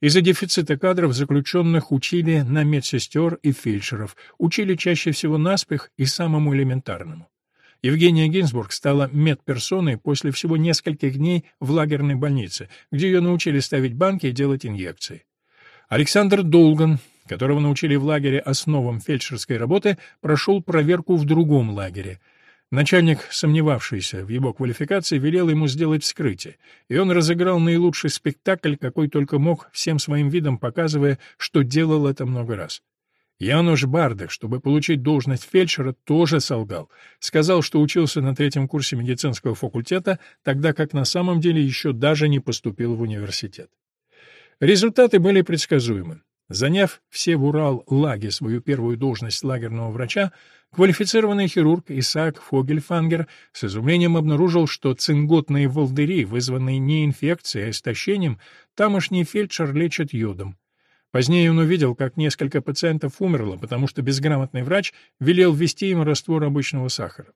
Из-за дефицита кадров заключенных учили на медсестер и фельдшеров, учили чаще всего наспех и самому элементарному. Евгения Гинзбург стала медперсоной после всего нескольких дней в лагерной больнице, где ее научили ставить банки и делать инъекции. Александр Долган, которого научили в лагере основам фельдшерской работы, прошел проверку в другом лагере. Начальник, сомневавшийся в его квалификации, велел ему сделать вскрытие, и он разыграл наилучший спектакль, какой только мог, всем своим видом показывая, что делал это много раз. Януш Бардах, чтобы получить должность фельдшера, тоже солгал. Сказал, что учился на третьем курсе медицинского факультета, тогда как на самом деле еще даже не поступил в университет. Результаты были предсказуемы. Заняв все в Урал-Лаге свою первую должность лагерного врача, квалифицированный хирург Исаак Фогельфангер с изумлением обнаружил, что цинготные волдыри, вызванные не инфекцией, а истощением, тамошний фельдшер лечит йодом. Позднее он увидел, как несколько пациентов умерло, потому что безграмотный врач велел ввести им раствор обычного сахара.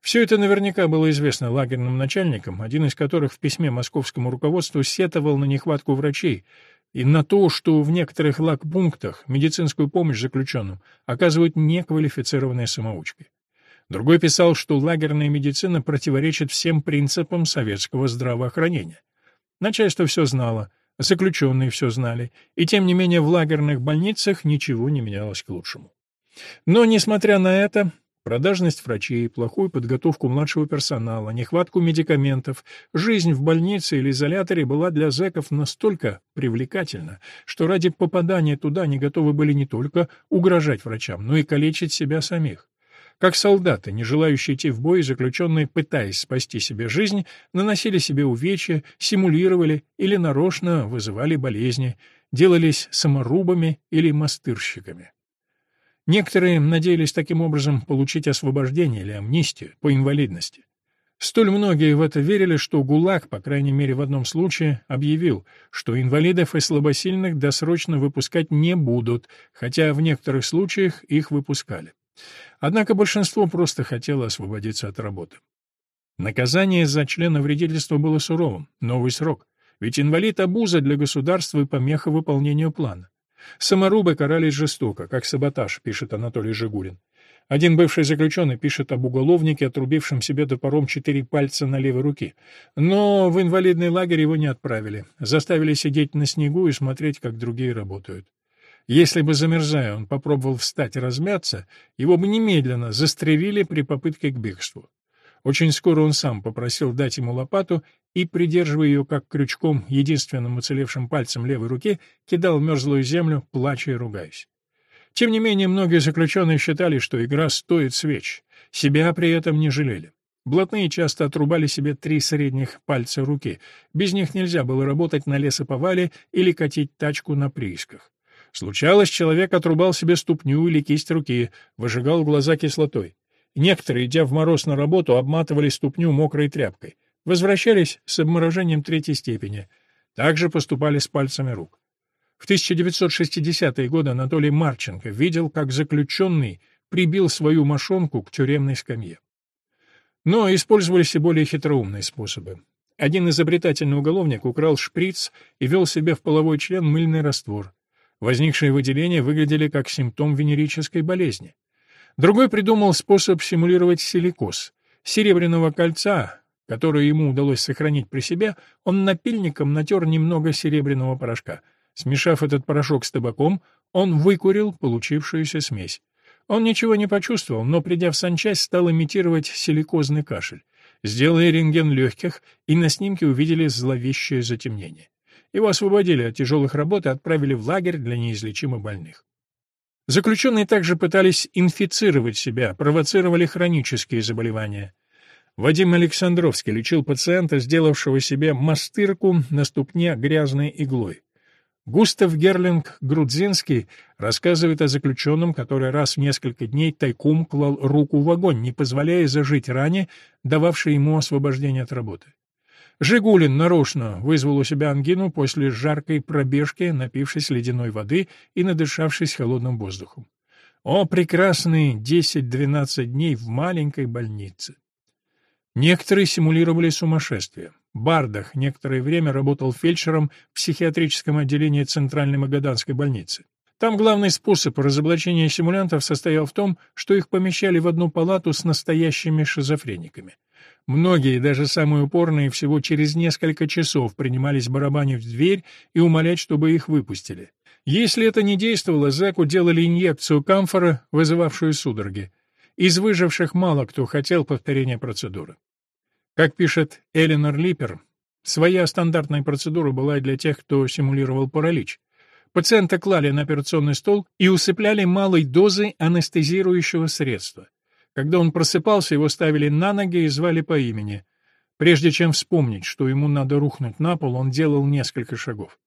Все это наверняка было известно лагерным начальникам, один из которых в письме московскому руководству сетовал на нехватку врачей, и на то, что в некоторых лагпунктах медицинскую помощь заключенным оказывают неквалифицированные самоучки. Другой писал, что лагерная медицина противоречит всем принципам советского здравоохранения. Начальство все знало, заключенные все знали, и тем не менее в лагерных больницах ничего не менялось к лучшему. Но, несмотря на это, Продажность врачей, плохую подготовку младшего персонала, нехватку медикаментов, жизнь в больнице или изоляторе была для зэков настолько привлекательна, что ради попадания туда они готовы были не только угрожать врачам, но и калечить себя самих. Как солдаты, не желающие идти в бой, заключенные, пытаясь спасти себе жизнь, наносили себе увечья, симулировали или нарочно вызывали болезни, делались саморубами или мастырщиками. Некоторые надеялись таким образом получить освобождение или амнистию по инвалидности. Столь многие в это верили, что ГУЛАГ, по крайней мере в одном случае, объявил, что инвалидов и слабосильных досрочно выпускать не будут, хотя в некоторых случаях их выпускали. Однако большинство просто хотело освободиться от работы. Наказание за члена вредительства было суровым, новый срок, ведь инвалид — обуза для государства и помеха выполнению плана. Саморубы карались жестоко, как саботаж, пишет Анатолий Жигулин. Один бывший заключенный пишет об уголовнике, отрубившем себе топором четыре пальца на левой руке. Но в инвалидный лагерь его не отправили. Заставили сидеть на снегу и смотреть, как другие работают. Если бы, замерзая, он попробовал встать и размяться, его бы немедленно застрелили при попытке к бегству. Очень скоро он сам попросил дать ему лопату и, придерживая ее как крючком единственным уцелевшим пальцем левой руки, кидал в мерзлую землю, плача и ругаясь. Тем не менее, многие заключенные считали, что игра стоит свеч. Себя при этом не жалели. Блатные часто отрубали себе три средних пальца руки. Без них нельзя было работать на лесоповале или катить тачку на приисках. Случалось, человек отрубал себе ступню или кисть руки, выжигал глаза кислотой. Некоторые, идя в мороз на работу, обматывали ступню мокрой тряпкой. Возвращались с обморожением третьей степени. Также поступали с пальцами рук. В 1960-е годы Анатолий Марченко видел, как заключенный прибил свою мошонку к тюремной скамье. Но использовались и более хитроумные способы. Один изобретательный уголовник украл шприц и вел себе в половой член мыльный раствор. Возникшие выделения выглядели как симптом венерической болезни. Другой придумал способ симулировать силикоз. Серебряного кольца, которое ему удалось сохранить при себе, он напильником натер немного серебряного порошка. Смешав этот порошок с табаком, он выкурил получившуюся смесь. Он ничего не почувствовал, но, придя в санчасть, стал имитировать силикозный кашель. Сделали рентген легких, и на снимке увидели зловещее затемнение. Его освободили от тяжелых работ и отправили в лагерь для неизлечимо больных. Заключенные также пытались инфицировать себя, провоцировали хронические заболевания. Вадим Александровский лечил пациента, сделавшего себе мастырку на ступне грязной иглой. Густав Герлинг Грудзинский рассказывает о заключенном, который раз в несколько дней тайком клал руку в огонь, не позволяя зажить ране, дававшей ему освобождение от работы. Жигулин нарочно вызвал у себя ангину после жаркой пробежки, напившись ледяной воды и надышавшись холодным воздухом. О, прекрасные 10-12 дней в маленькой больнице! Некоторые симулировали сумасшествие. Бардах некоторое время работал фельдшером в психиатрическом отделении Центральной Магаданской больницы. Там главный способ разоблачения симулянтов состоял в том, что их помещали в одну палату с настоящими шизофрениками. Многие, даже самые упорные, всего через несколько часов принимались барабанить в дверь и умолять, чтобы их выпустили. Если это не действовало, зэку делали инъекцию камфора, вызывавшую судороги. Из выживших мало кто хотел повторения процедуры. Как пишет Эленор Липпер, своя стандартная процедура была для тех, кто симулировал паралич. Пациента клали на операционный стол и усыпляли малой дозой анестезирующего средства. Когда он просыпался, его ставили на ноги и звали по имени. Прежде чем вспомнить, что ему надо рухнуть на пол, он делал несколько шагов.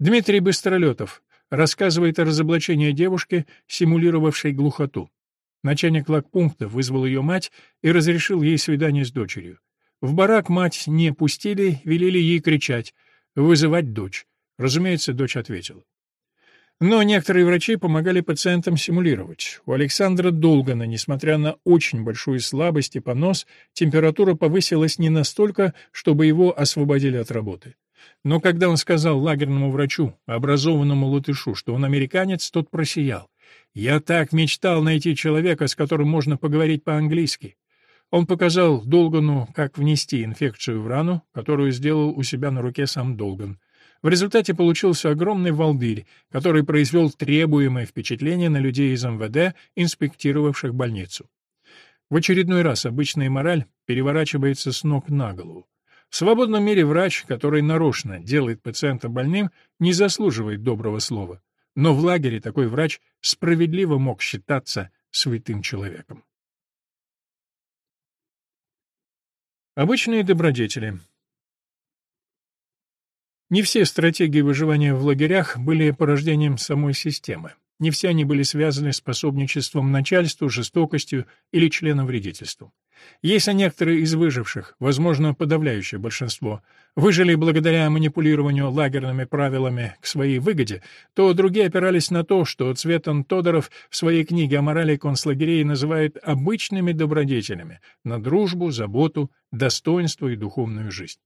Дмитрий Быстролетов рассказывает о разоблачении девушки, симулировавшей глухоту. Начальник лагпункта вызвал ее мать и разрешил ей свидание с дочерью. В барак мать не пустили, велели ей кричать, вызывать дочь. Разумеется, дочь ответила. Но некоторые врачи помогали пациентам симулировать. У Александра Долгана, несмотря на очень большую слабость и понос, температура повысилась не настолько, чтобы его освободили от работы. Но когда он сказал лагерному врачу, образованному латышу, что он американец, тот просиял. «Я так мечтал найти человека, с которым можно поговорить по-английски». Он показал Долгану, как внести инфекцию в рану, которую сделал у себя на руке сам Долган. В результате получился огромный волдырь, который произвел требуемое впечатление на людей из МВД, инспектировавших больницу. В очередной раз обычная мораль переворачивается с ног на голову. В свободном мире врач, который нарочно делает пациента больным, не заслуживает доброго слова. Но в лагере такой врач справедливо мог считаться святым человеком. Обычные добродетели не все стратегии выживания в лагерях были порождением самой системы. Не все они были связаны с пособничеством начальству, жестокостью или членовредительством. Если некоторые из выживших, возможно, подавляющее большинство, выжили благодаря манипулированию лагерными правилами к своей выгоде, то другие опирались на то, что Цветан Тодоров в своей книге о морали концлагерей называет обычными добродетелями на дружбу, заботу, достоинство и духовную жизнь.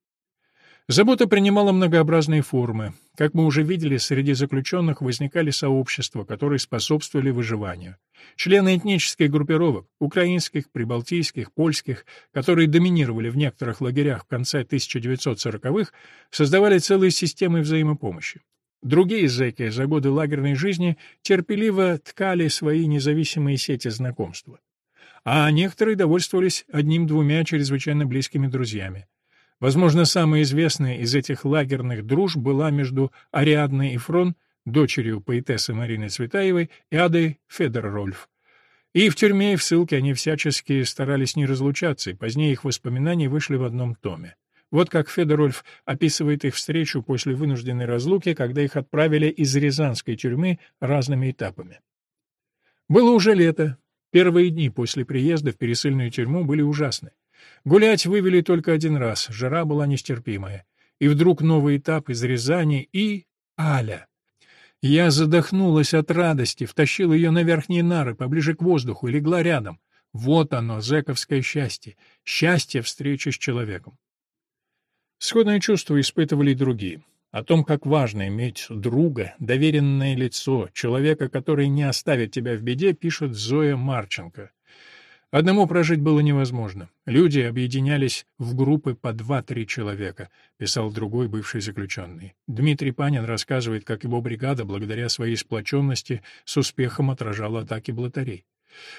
Забота принимала многообразные формы. Как мы уже видели, среди заключенных возникали сообщества, которые способствовали выживанию. Члены этнических группировок, украинских, прибалтийских, польских, которые доминировали в некоторых лагерях в конце 1940-х, создавали целые системы взаимопомощи. Другие зэки за годы лагерной жизни терпеливо ткали свои независимые сети знакомства. А некоторые довольствовались одним-двумя чрезвычайно близкими друзьями. Возможно, самая известная из этих лагерных дружб была между Ариадной Ифрон, дочерью поэтессы Марины Цветаевой, и Адой Федоррольф. И в тюрьме, и в ссылке они всячески старались не разлучаться, и позднее их воспоминания вышли в одном томе. Вот как Федорольф описывает их встречу после вынужденной разлуки, когда их отправили из Рязанской тюрьмы разными этапами. Было уже лето. Первые дни после приезда в пересыльную тюрьму были ужасны. Гулять вывели только один раз, жара была нестерпимая. И вдруг новый этап из Рязани и... Аля. Я задохнулась от радости, втащила ее на верхние нары, поближе к воздуху, и легла рядом. Вот оно, зэковское счастье. Счастье встречи с человеком. Сходное чувство испытывали и другие. О том, как важно иметь друга, доверенное лицо, человека, который не оставит тебя в беде, пишет Зоя Марченко. Одному прожить было невозможно. Люди объединялись в группы по два-три человека, писал другой бывший заключенный. Дмитрий Панин рассказывает, как его бригада, благодаря своей сплоченности, с успехом отражала атаки блатарей.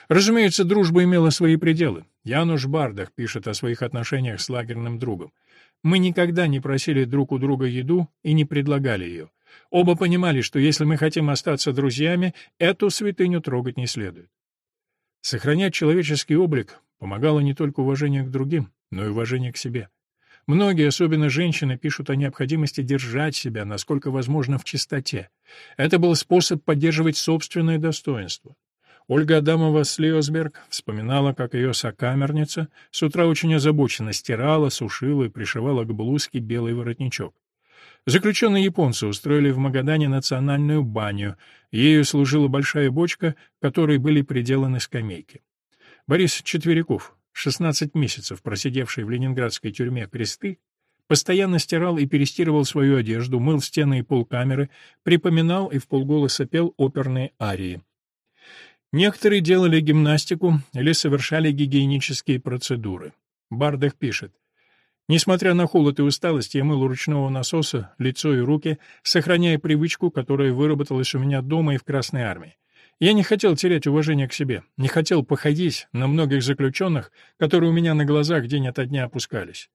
Разумеется, дружба имела свои пределы. Януш Бардах пишет о своих отношениях с лагерным другом. «Мы никогда не просили друг у друга еду и не предлагали ее. Оба понимали, что если мы хотим остаться друзьями, эту святыню трогать не следует. Сохранять человеческий облик помогало не только уважение к другим, но и уважение к себе. Многие, особенно женщины, пишут о необходимости держать себя, насколько возможно, в чистоте. Это был способ поддерживать собственное достоинство. Ольга Адамова Слиосберг вспоминала, как ее сокамерница с утра очень озабоченно стирала, сушила и пришивала к блузке белый воротничок. Заключенные японцы устроили в Магадане национальную баню. Ею служила большая бочка, к которой были приделаны скамейки. Борис Четверяков, 16 месяцев просидевший в ленинградской тюрьме кресты, постоянно стирал и перестирывал свою одежду, мыл стены и пол камеры, припоминал и вполголоса пел оперные арии. Некоторые делали гимнастику или совершали гигиенические процедуры. Бардах пишет, Несмотря на холод и усталость, я мыл у ручного насоса лицо и руки, сохраняя привычку, которая выработалась у меня дома и в Красной армии. Я не хотел терять уважение к себе, не хотел походить на многих заключенных, которые у меня на глазах день ото дня опускались.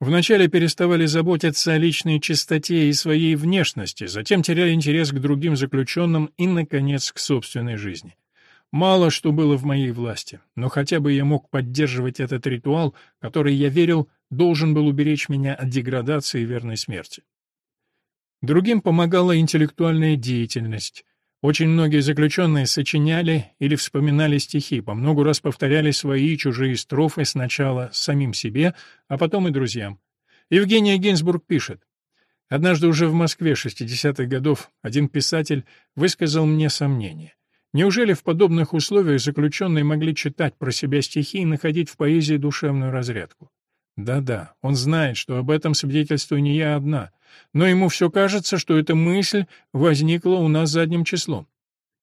Вначале переставали заботиться о личной чистоте и своей внешности, затем теряли интерес к другим заключенным и, наконец, к собственной жизни. Мало что было в моей власти, но хотя бы я мог поддерживать этот ритуал, который, я верил, должен был уберечь меня от деградации и верной смерти. Другим помогала интеллектуальная деятельность. Очень многие заключенные сочиняли или вспоминали стихи, по много раз повторяли свои чужие строфы сначала самим себе, а потом и друзьям. Евгения Гинзбург пишет. Однажды уже в Москве 60-х годов один писатель высказал мне сомнение. Неужели в подобных условиях заключенные могли читать про себя стихи и находить в поэзии душевную разрядку? Да-да, он знает, что об этом свидетельствую не я одна, но ему все кажется, что эта мысль возникла у нас задним числом.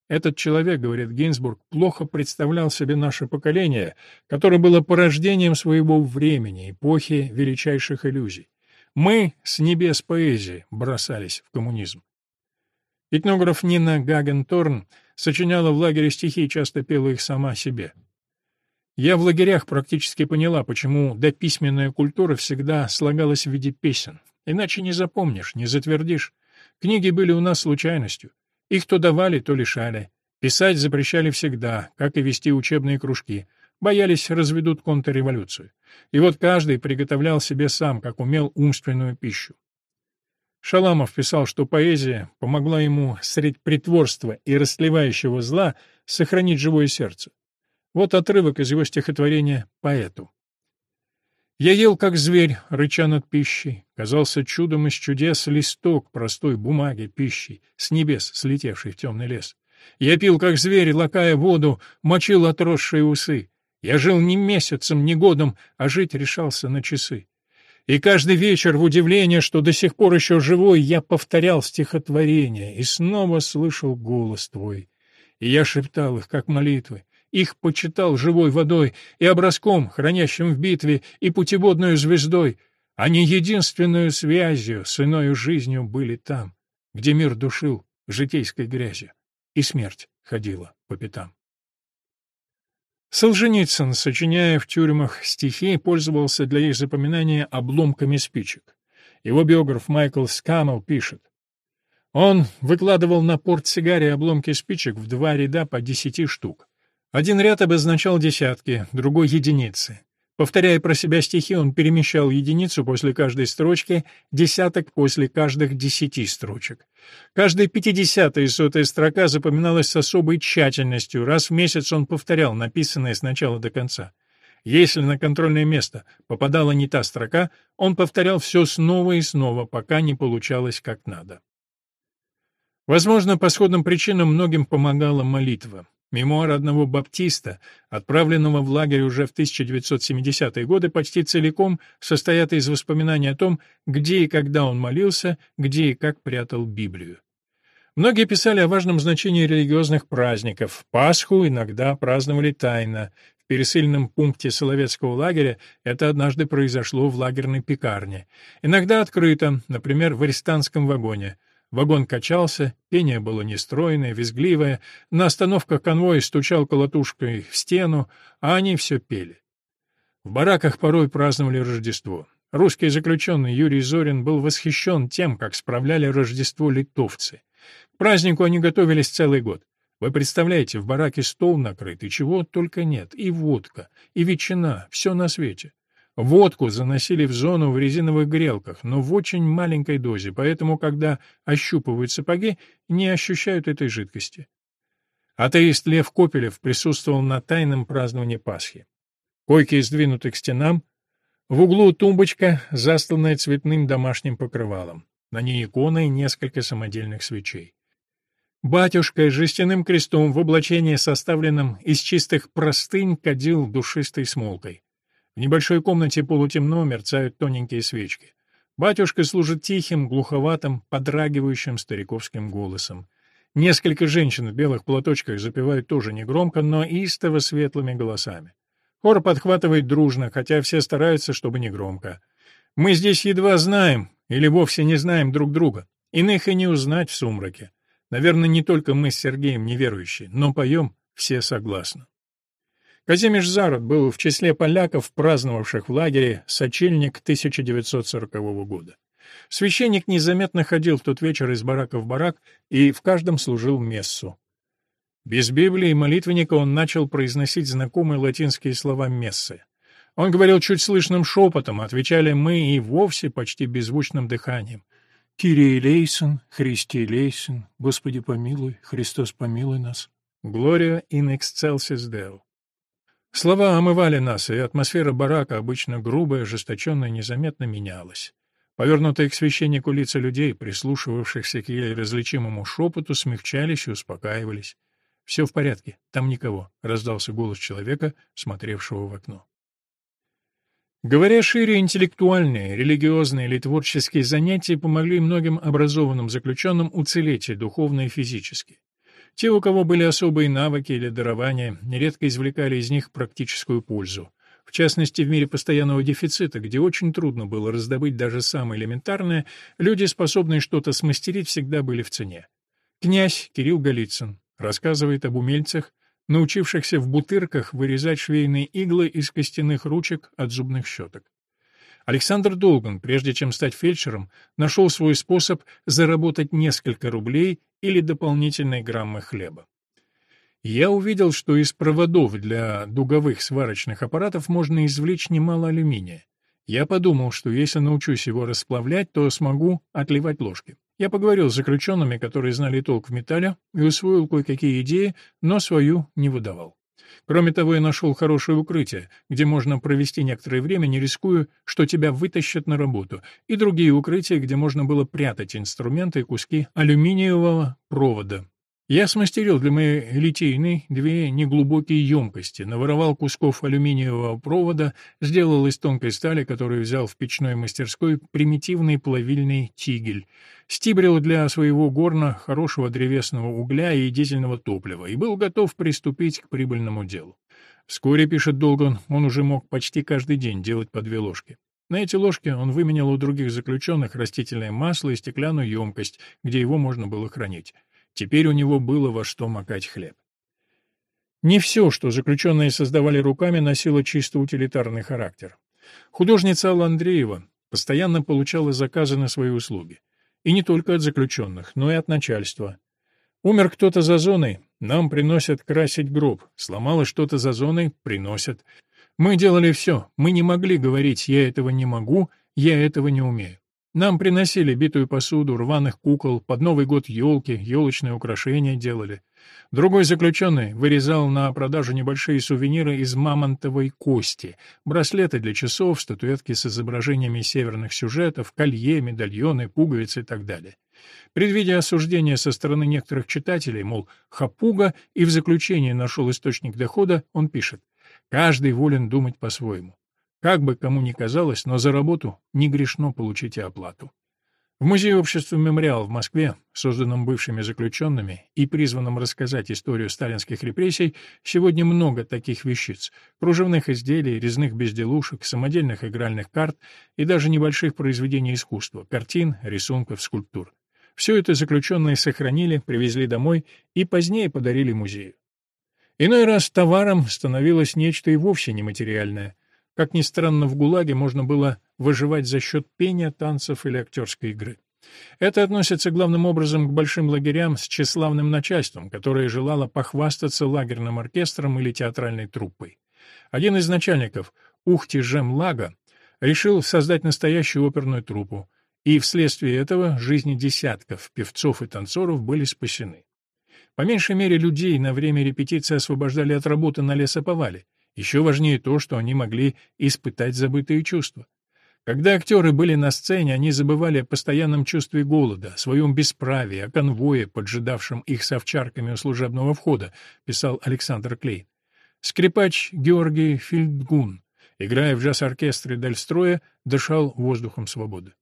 Этот человек, говорит Гейнсбург, плохо представлял себе наше поколение, которое было порождением своего времени, эпохи величайших иллюзий. Мы с небес поэзии бросались в коммунизм. Этнограф Нина Гагенторн сочиняла в лагере стихи и часто пела их сама себе. Я в лагерях практически поняла, почему дописьменная культура всегда слагалась в виде песен. Иначе не запомнишь, не затвердишь. Книги были у нас случайностью. Их то давали, то лишали. Писать запрещали всегда, как и вести учебные кружки. Боялись, разведут контрреволюцию. И вот каждый приготовлял себе сам, как умел, умственную пищу. Шаламов писал, что поэзия помогла ему средь притворства и расслевающего зла сохранить живое сердце. Вот отрывок из его стихотворения «Поэту». Я ел, как зверь, рыча над пищей. Казался чудом из чудес листок простой бумаги пищей, с небес слетевший в темный лес. Я пил, как зверь, лакая воду, мочил отросшие усы. Я жил не месяцем, не годом, а жить решался на часы. И каждый вечер в удивление, что до сих пор еще живой, я повторял стихотворение и снова слышал голос твой. И я шептал их, как молитвы, их почитал живой водой и образком, хранящим в битве, и путеводную звездой. Они единственную связью с иною жизнью были там, где мир душил житейской грязью, и смерть ходила по пятам. Солженицын, сочиняя в тюрьмах стихи, пользовался для их запоминания обломками спичек. Его биограф Майкл Скамел пишет. Он выкладывал на портсигаре обломки спичек в два ряда по десяти штук. Один ряд обозначал десятки, другой — единицы. Повторяя про себя стихи, он перемещал единицу после каждой строчки, десяток после каждых десяти строчек. Каждая пятидесятая и сотая строка запоминалась с особой тщательностью, раз в месяц он повторял написанное с начала до конца. Если на контрольное место попадала не та строка, он повторял все снова и снова, пока не получалось как надо. Возможно, по сходным причинам многим помогала молитва. Мемуар одного баптиста, отправленного в лагерь уже в 1970-е годы, почти целиком состоят из воспоминаний о том, где и когда он молился, где и как прятал Библию. Многие писали о важном значении религиозных праздников. Пасху иногда праздновали тайно. В пересыльном пункте Соловецкого лагеря это однажды произошло в лагерной пекарне. Иногда открыто, например, в арестантском вагоне – Вагон качался, пение было нестройное, визгливое, на остановках конвой стучал колотушкой в стену, а они все пели. В бараках порой праздновали Рождество. Русский заключенный Юрий Зорин был восхищен тем, как справляли Рождество литовцы. К празднику они готовились целый год. Вы представляете, в бараке стол накрыт, и чего только нет, и водка, и ветчина, все на свете. Водку заносили в зону в резиновых грелках, но в очень маленькой дозе, поэтому, когда ощупывают сапоги, не ощущают этой жидкости. Атеист Лев Копелев присутствовал на тайном праздновании Пасхи. Койки сдвинуты к стенам, в углу тумбочка, застланная цветным домашним покрывалом. На ней икона и несколько самодельных свечей. Батюшка с жестяным крестом в облачении, составленном из чистых простынь, кадил душистой смолкой. В небольшой комнате полутемно мерцают тоненькие свечки. Батюшка служит тихим, глуховатым, подрагивающим стариковским голосом. Несколько женщин в белых платочках запевают тоже негромко, но истово светлыми голосами. Хор подхватывает дружно, хотя все стараются, чтобы не громко. Мы здесь едва знаем или вовсе не знаем друг друга. Иных и не узнать в сумраке. Наверное, не только мы с Сергеем неверующие, но поем все согласно. Казимиш Зарод был в числе поляков, праздновавших в лагере сочельник 1940 года. Священник незаметно ходил в тот вечер из барака в барак и в каждом служил мессу. Без Библии и молитвенника он начал произносить знакомые латинские слова мессы. Он говорил чуть слышным шепотом, отвечали мы и вовсе почти беззвучным дыханием. «Кирий лейсон, Христи лейсон, Господи помилуй, Христос помилуй нас». «Глория in excelsis Deo». Слова омывали нас, и атмосфера барака, обычно грубая, ожесточенная, незаметно менялась. Повернутые к священнику лица людей, прислушивавшихся к еле различимому шепоту, смягчались и успокаивались. «Все в порядке, там никого», — раздался голос человека, смотревшего в окно. Говоря шире, интеллектуальные, религиозные или творческие занятия помогли многим образованным заключенным уцелеть и духовно, и физически. Те, у кого были особые навыки или дарования, нередко извлекали из них практическую пользу. В частности, в мире постоянного дефицита, где очень трудно было раздобыть даже самое элементарное, люди, способные что-то смастерить, всегда были в цене. Князь Кирилл Голицын рассказывает об умельцах, научившихся в бутырках вырезать швейные иглы из костяных ручек от зубных щеток. Александр Долган, прежде чем стать фельдшером, нашел свой способ заработать несколько рублей или дополнительные граммы хлеба. Я увидел, что из проводов для дуговых сварочных аппаратов можно извлечь немало алюминия. Я подумал, что если научусь его расплавлять, то смогу отливать ложки. Я поговорил с заключенными, которые знали толк в металле, и усвоил кое-какие идеи, но свою не выдавал. Кроме того, я нашел хорошее укрытие, где можно провести некоторое время, не рискуя, что тебя вытащат на работу, и другие укрытия, где можно было прятать инструменты и куски алюминиевого провода. Я смастерил для моей литейной две неглубокие емкости, наворовал кусков алюминиевого провода, сделал из тонкой стали, которую взял в печной мастерской, примитивный плавильный тигель, стибрил для своего горна хорошего древесного угля и дизельного топлива и был готов приступить к прибыльному делу. Вскоре, пишет Долган, он уже мог почти каждый день делать по две ложки. На эти ложки он выменял у других заключенных растительное масло и стеклянную емкость, где его можно было хранить. Теперь у него было во что макать хлеб. Не все, что заключенные создавали руками, носило чисто утилитарный характер. Художница Алла Андреева постоянно получала заказы на свои услуги. И не только от заключенных, но и от начальства. Умер кто-то за зоной, нам приносят красить гроб. Сломалось что-то за зоной, приносят. Мы делали все. Мы не могли говорить «я этого не могу», «я этого не умею». Нам приносили битую посуду, рваных кукол, под Новый год елки, елочные украшения делали. Другой заключенный вырезал на продажу небольшие сувениры из мамонтовой кости, браслеты для часов, статуэтки с изображениями северных сюжетов, колье, медальоны, пуговицы и так далее. Предвидя осуждение со стороны некоторых читателей, мол, хапуга, и в заключении нашел источник дохода, он пишет «Каждый волен думать по-своему. Как бы кому ни казалось, но за работу не грешно получить и оплату. В Музее общества «Мемориал» в Москве, созданном бывшими заключенными и призванном рассказать историю сталинских репрессий, сегодня много таких вещиц — кружевных изделий, резных безделушек, самодельных игральных карт и даже небольших произведений искусства — картин, рисунков, скульптур. Все это заключенные сохранили, привезли домой и позднее подарили музею. Иной раз товаром становилось нечто и вовсе нематериальное — как ни странно, в ГУЛАГе можно было выживать за счет пения, танцев или актерской игры. Это относится главным образом к большим лагерям с тщеславным начальством, которое желало похвастаться лагерным оркестром или театральной труппой. Один из начальников, Ухти Жем Лага, решил создать настоящую оперную труппу, и вследствие этого жизни десятков певцов и танцоров были спасены. По меньшей мере людей на время репетиции освобождали от работы на лесоповале, еще важнее то, что они могли испытать забытые чувства. Когда актеры были на сцене, они забывали о постоянном чувстве голода, о своем бесправии, о конвое, поджидавшем их с овчарками у служебного входа, писал Александр Клейн. Скрипач Георгий Фильдгун, играя в джаз-оркестре Дальстроя, дышал воздухом свободы.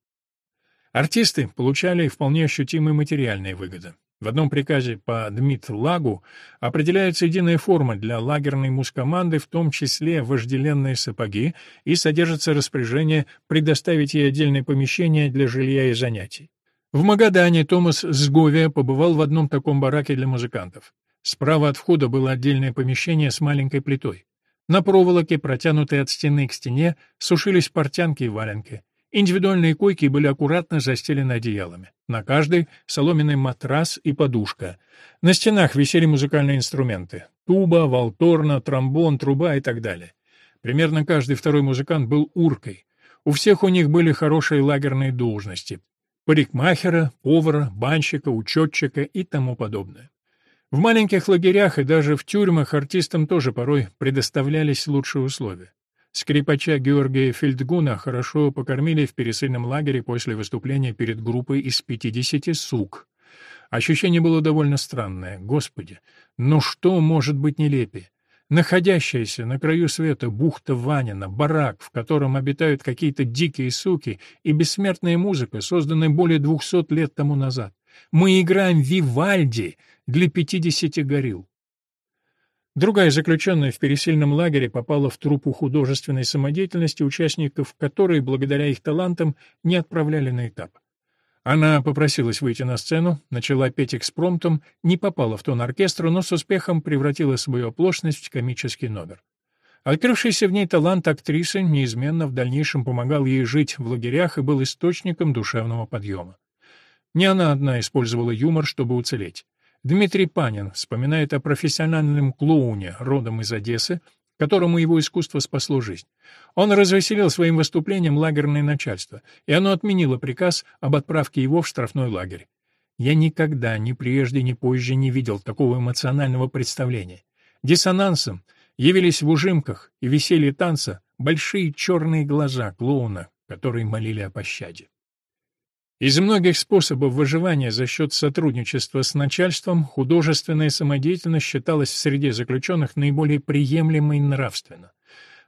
Артисты получали вполне ощутимые материальные выгоды. В одном приказе по Дмит-Лагу определяется единая форма для лагерной мускоманды, в том числе вожделенные сапоги, и содержится распоряжение предоставить ей отдельное помещение для жилья и занятий. В Магадане Томас Сговия побывал в одном таком бараке для музыкантов. Справа от входа было отдельное помещение с маленькой плитой. На проволоке, протянутой от стены к стене, сушились портянки и валенки. Индивидуальные койки были аккуратно застелены одеялами. На каждой — соломенный матрас и подушка. На стенах висели музыкальные инструменты — туба, валторна, тромбон, труба и так далее. Примерно каждый второй музыкант был уркой. У всех у них были хорошие лагерные должности — парикмахера, повара, банщика, учетчика и тому подобное. В маленьких лагерях и даже в тюрьмах артистам тоже порой предоставлялись лучшие условия. Скрипача Георгия Фельдгуна хорошо покормили в пересыльном лагере после выступления перед группой из 50 сук. Ощущение было довольно странное. Господи, ну что может быть нелепее? Находящаяся на краю света бухта Ванина, барак, в котором обитают какие-то дикие суки, и бессмертная музыка, созданная более двухсот лет тому назад. Мы играем Вивальди для пятидесяти горилл. Другая заключенная в пересильном лагере попала в труппу художественной самодеятельности, участников которой, благодаря их талантам, не отправляли на этап. Она попросилась выйти на сцену, начала петь экспромтом, не попала в тон оркестра, но с успехом превратила свою оплошность в комический номер. Открывшийся в ней талант актрисы неизменно в дальнейшем помогал ей жить в лагерях и был источником душевного подъема. Не она одна использовала юмор, чтобы уцелеть. Дмитрий Панин вспоминает о профессиональном клоуне, родом из Одессы, которому его искусство спасло жизнь. Он развеселил своим выступлением лагерное начальство, и оно отменило приказ об отправке его в штрафной лагерь. Я никогда, ни прежде, ни позже не видел такого эмоционального представления. Диссонансом явились в ужимках и веселье танца большие черные глаза клоуна, которые молили о пощаде. Из многих способов выживания за счет сотрудничества с начальством художественная самодеятельность считалась в среде заключенных наиболее приемлемой нравственно.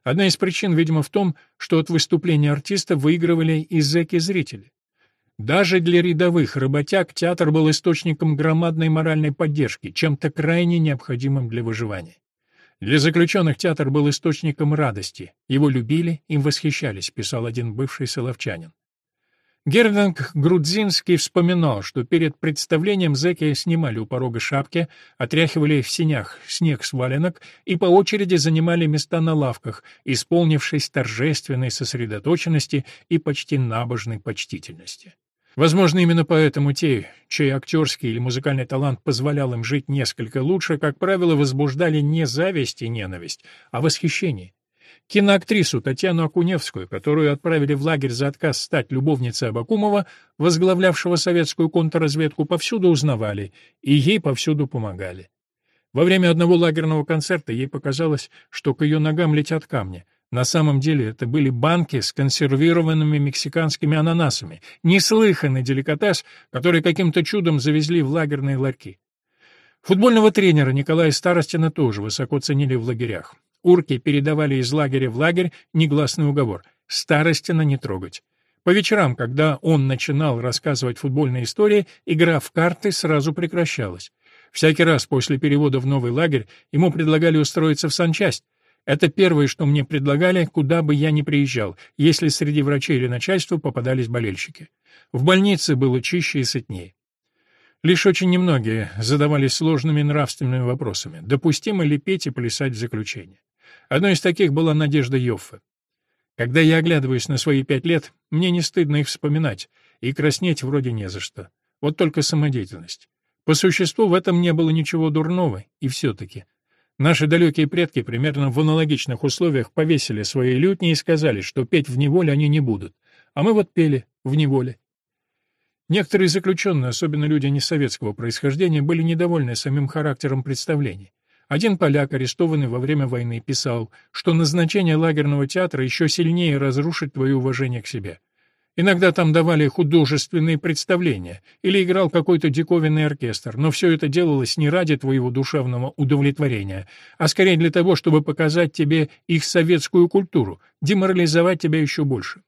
Одна из причин, видимо, в том, что от выступления артиста выигрывали и зэки-зрители. Даже для рядовых работяг театр был источником громадной моральной поддержки, чем-то крайне необходимым для выживания. Для заключенных театр был источником радости, его любили, им восхищались, писал один бывший соловчанин. Гервинг Грудзинский вспоминал, что перед представлением зэки снимали у порога шапки, отряхивали в синях снег с валенок и по очереди занимали места на лавках, исполнившись торжественной сосредоточенности и почти набожной почтительности. Возможно, именно поэтому те, чей актерский или музыкальный талант позволял им жить несколько лучше, как правило, возбуждали не зависть и ненависть, а восхищение. Киноактрису Татьяну Акуневскую, которую отправили в лагерь за отказ стать любовницей Абакумова, возглавлявшего советскую контрразведку, повсюду узнавали, и ей повсюду помогали. Во время одного лагерного концерта ей показалось, что к ее ногам летят камни. На самом деле это были банки с консервированными мексиканскими ананасами, неслыханный деликатес, который каким-то чудом завезли в лагерные ларьки. Футбольного тренера Николая Старостина тоже высоко ценили в лагерях. Урки передавали из лагеря в лагерь негласный уговор — Старостина не трогать. По вечерам, когда он начинал рассказывать футбольные истории, игра в карты сразу прекращалась. Всякий раз после перевода в новый лагерь ему предлагали устроиться в санчасть. Это первое, что мне предлагали, куда бы я ни приезжал, если среди врачей или начальства попадались болельщики. В больнице было чище и сытнее. Лишь очень немногие задавались сложными нравственными вопросами, допустимо ли петь и плясать в заключении. Одной из таких была Надежда Йоффе. Когда я оглядываюсь на свои пять лет, мне не стыдно их вспоминать, и краснеть вроде не за что. Вот только самодеятельность. По существу в этом не было ничего дурного, и все-таки. Наши далекие предки примерно в аналогичных условиях повесили свои лютни и сказали, что петь в неволе они не будут. А мы вот пели в неволе. Некоторые заключенные, особенно люди несоветского происхождения, были недовольны самим характером представлений. Один поляк, арестованный во время войны, писал, что назначение лагерного театра еще сильнее разрушит твое уважение к себе. Иногда там давали художественные представления или играл какой-то диковинный оркестр, но все это делалось не ради твоего душевного удовлетворения, а скорее для того, чтобы показать тебе их советскую культуру, деморализовать тебя еще больше.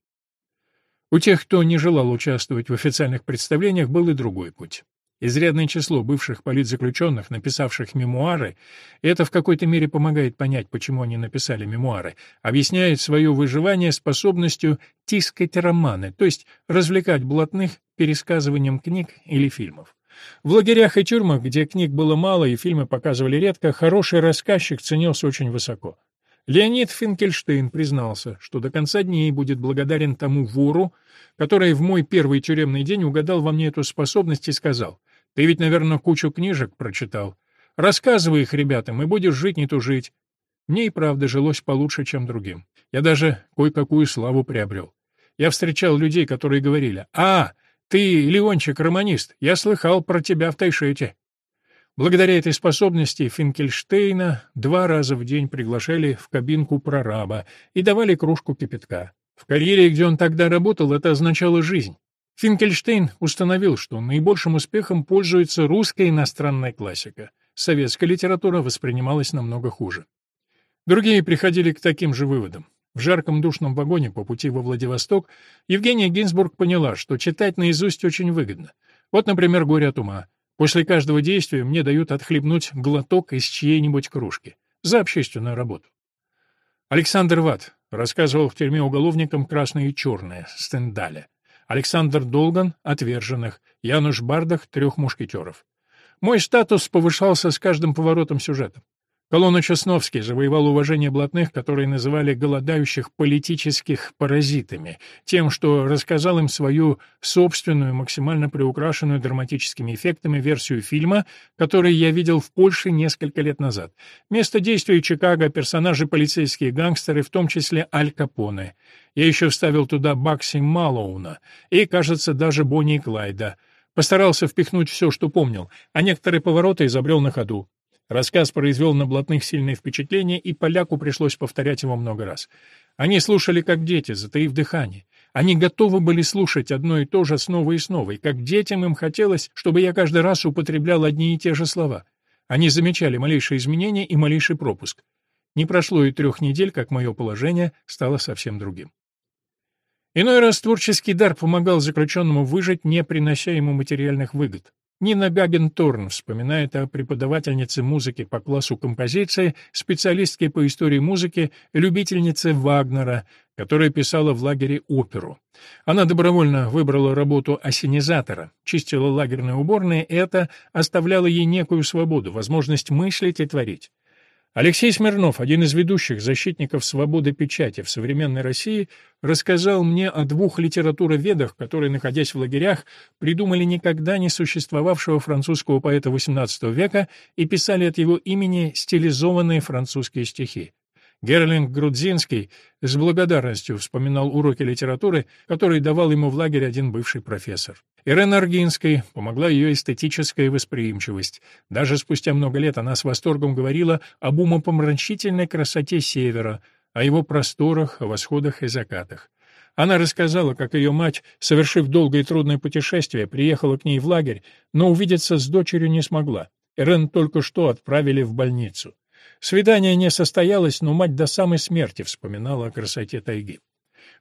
У тех, кто не желал участвовать в официальных представлениях, был и другой путь. Изрядное число бывших политзаключенных, написавших мемуары, это в какой-то мере помогает понять, почему они написали мемуары, объясняет свое выживание способностью тискать романы, то есть развлекать блатных пересказыванием книг или фильмов. В лагерях и тюрьмах, где книг было мало и фильмы показывали редко, хороший рассказчик ценился очень высоко. Леонид Финкельштейн признался, что до конца дней будет благодарен тому вору, который в мой первый тюремный день угадал во мне эту способность и сказал, «Ты ведь, наверное, кучу книжек прочитал. Рассказывай их ребятам, и будешь жить не тужить». Мне и правда жилось получше, чем другим. Я даже кое-какую славу приобрел. Я встречал людей, которые говорили, «А, ты, Леончик-романист, я слыхал про тебя в Тайшете». Благодаря этой способности Финкельштейна два раза в день приглашали в кабинку прораба и давали кружку кипятка. В карьере, где он тогда работал, это означало жизнь. Финкельштейн установил, что наибольшим успехом пользуется русская иностранная классика. Советская литература воспринималась намного хуже. Другие приходили к таким же выводам. В жарком душном вагоне по пути во Владивосток Евгения Гинзбург поняла, что читать наизусть очень выгодно. Вот, например, «Горе от ума». После каждого действия мне дают отхлебнуть глоток из чьей-нибудь кружки. За общественную работу. Александр Ватт рассказывал в тюрьме уголовникам «Красное и черное» Стендаля. Александр Долган — «Отверженных», Януш Бардах — «Трех мушкетеров». Мой статус повышался с каждым поворотом сюжета. Колонна Чесновский завоевал уважение блатных, которые называли голодающих политических паразитами, тем, что рассказал им свою собственную, максимально приукрашенную драматическими эффектами версию фильма, который я видел в Польше несколько лет назад. Место действия Чикаго, персонажи полицейские гангстеры, в том числе Аль Капоне. Я еще вставил туда Бакси Малоуна и, кажется, даже Бонни и Клайда. Постарался впихнуть все, что помнил, а некоторые повороты изобрел на ходу. Рассказ произвел на блатных сильное впечатление, и поляку пришлось повторять его много раз. Они слушали как дети, затаив дыхание. Они готовы были слушать одно и то же снова и снова, и как детям им хотелось, чтобы я каждый раз употреблял одни и те же слова. Они замечали малейшие изменения и малейший пропуск. Не прошло и трех недель, как мое положение стало совсем другим. Иной раз творческий дар помогал заключенному выжить, не принося ему материальных выгод. Нина Гагенторн вспоминает о преподавательнице музыки по классу композиции, специалистке по истории музыки, любительнице Вагнера, которая писала в лагере оперу. Она добровольно выбрала работу осенизатора, чистила лагерные уборные, и это оставляло ей некую свободу, возможность мыслить и творить. Алексей Смирнов, один из ведущих защитников свободы печати в современной России, рассказал мне о двух литературоведах, которые, находясь в лагерях, придумали никогда не существовавшего французского поэта XVIII века и писали от его имени стилизованные французские стихи. Герлинг Грудзинский с благодарностью вспоминал уроки литературы, которые давал ему в лагере один бывший профессор. Ирена Аргинской помогла ее эстетическая восприимчивость. Даже спустя много лет она с восторгом говорила об умопомрачительной красоте Севера, о его просторах, о восходах и закатах. Она рассказала, как ее мать, совершив долгое и трудное путешествие, приехала к ней в лагерь, но увидеться с дочерью не смогла. Ирен только что отправили в больницу. Свидание не состоялось, но мать до самой смерти вспоминала о красоте тайги.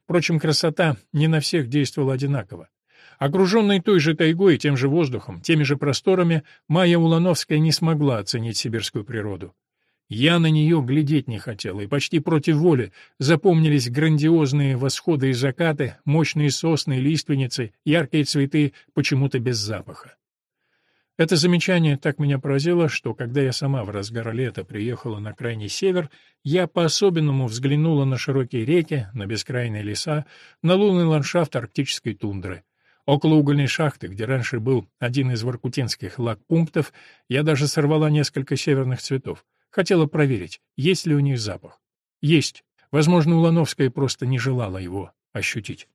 Впрочем, красота не на всех действовала одинаково. Окруженной той же тайгой, тем же воздухом, теми же просторами, Майя Улановская не смогла оценить сибирскую природу. Я на нее глядеть не хотела, и почти против воли запомнились грандиозные восходы и закаты, мощные сосны и лиственницы, яркие цветы, почему-то без запаха. Это замечание так меня поразило, что когда я сама в разгар лета приехала на крайний север, я по-особенному взглянула на широкие реки, на бескрайние леса, на лунный ландшафт арктической тундры. Около угольной шахты, где раньше был один из воркутинских лагпунктов, я даже сорвала несколько северных цветов. Хотела проверить, есть ли у них запах. Есть. Возможно, Улановская просто не желала его ощутить.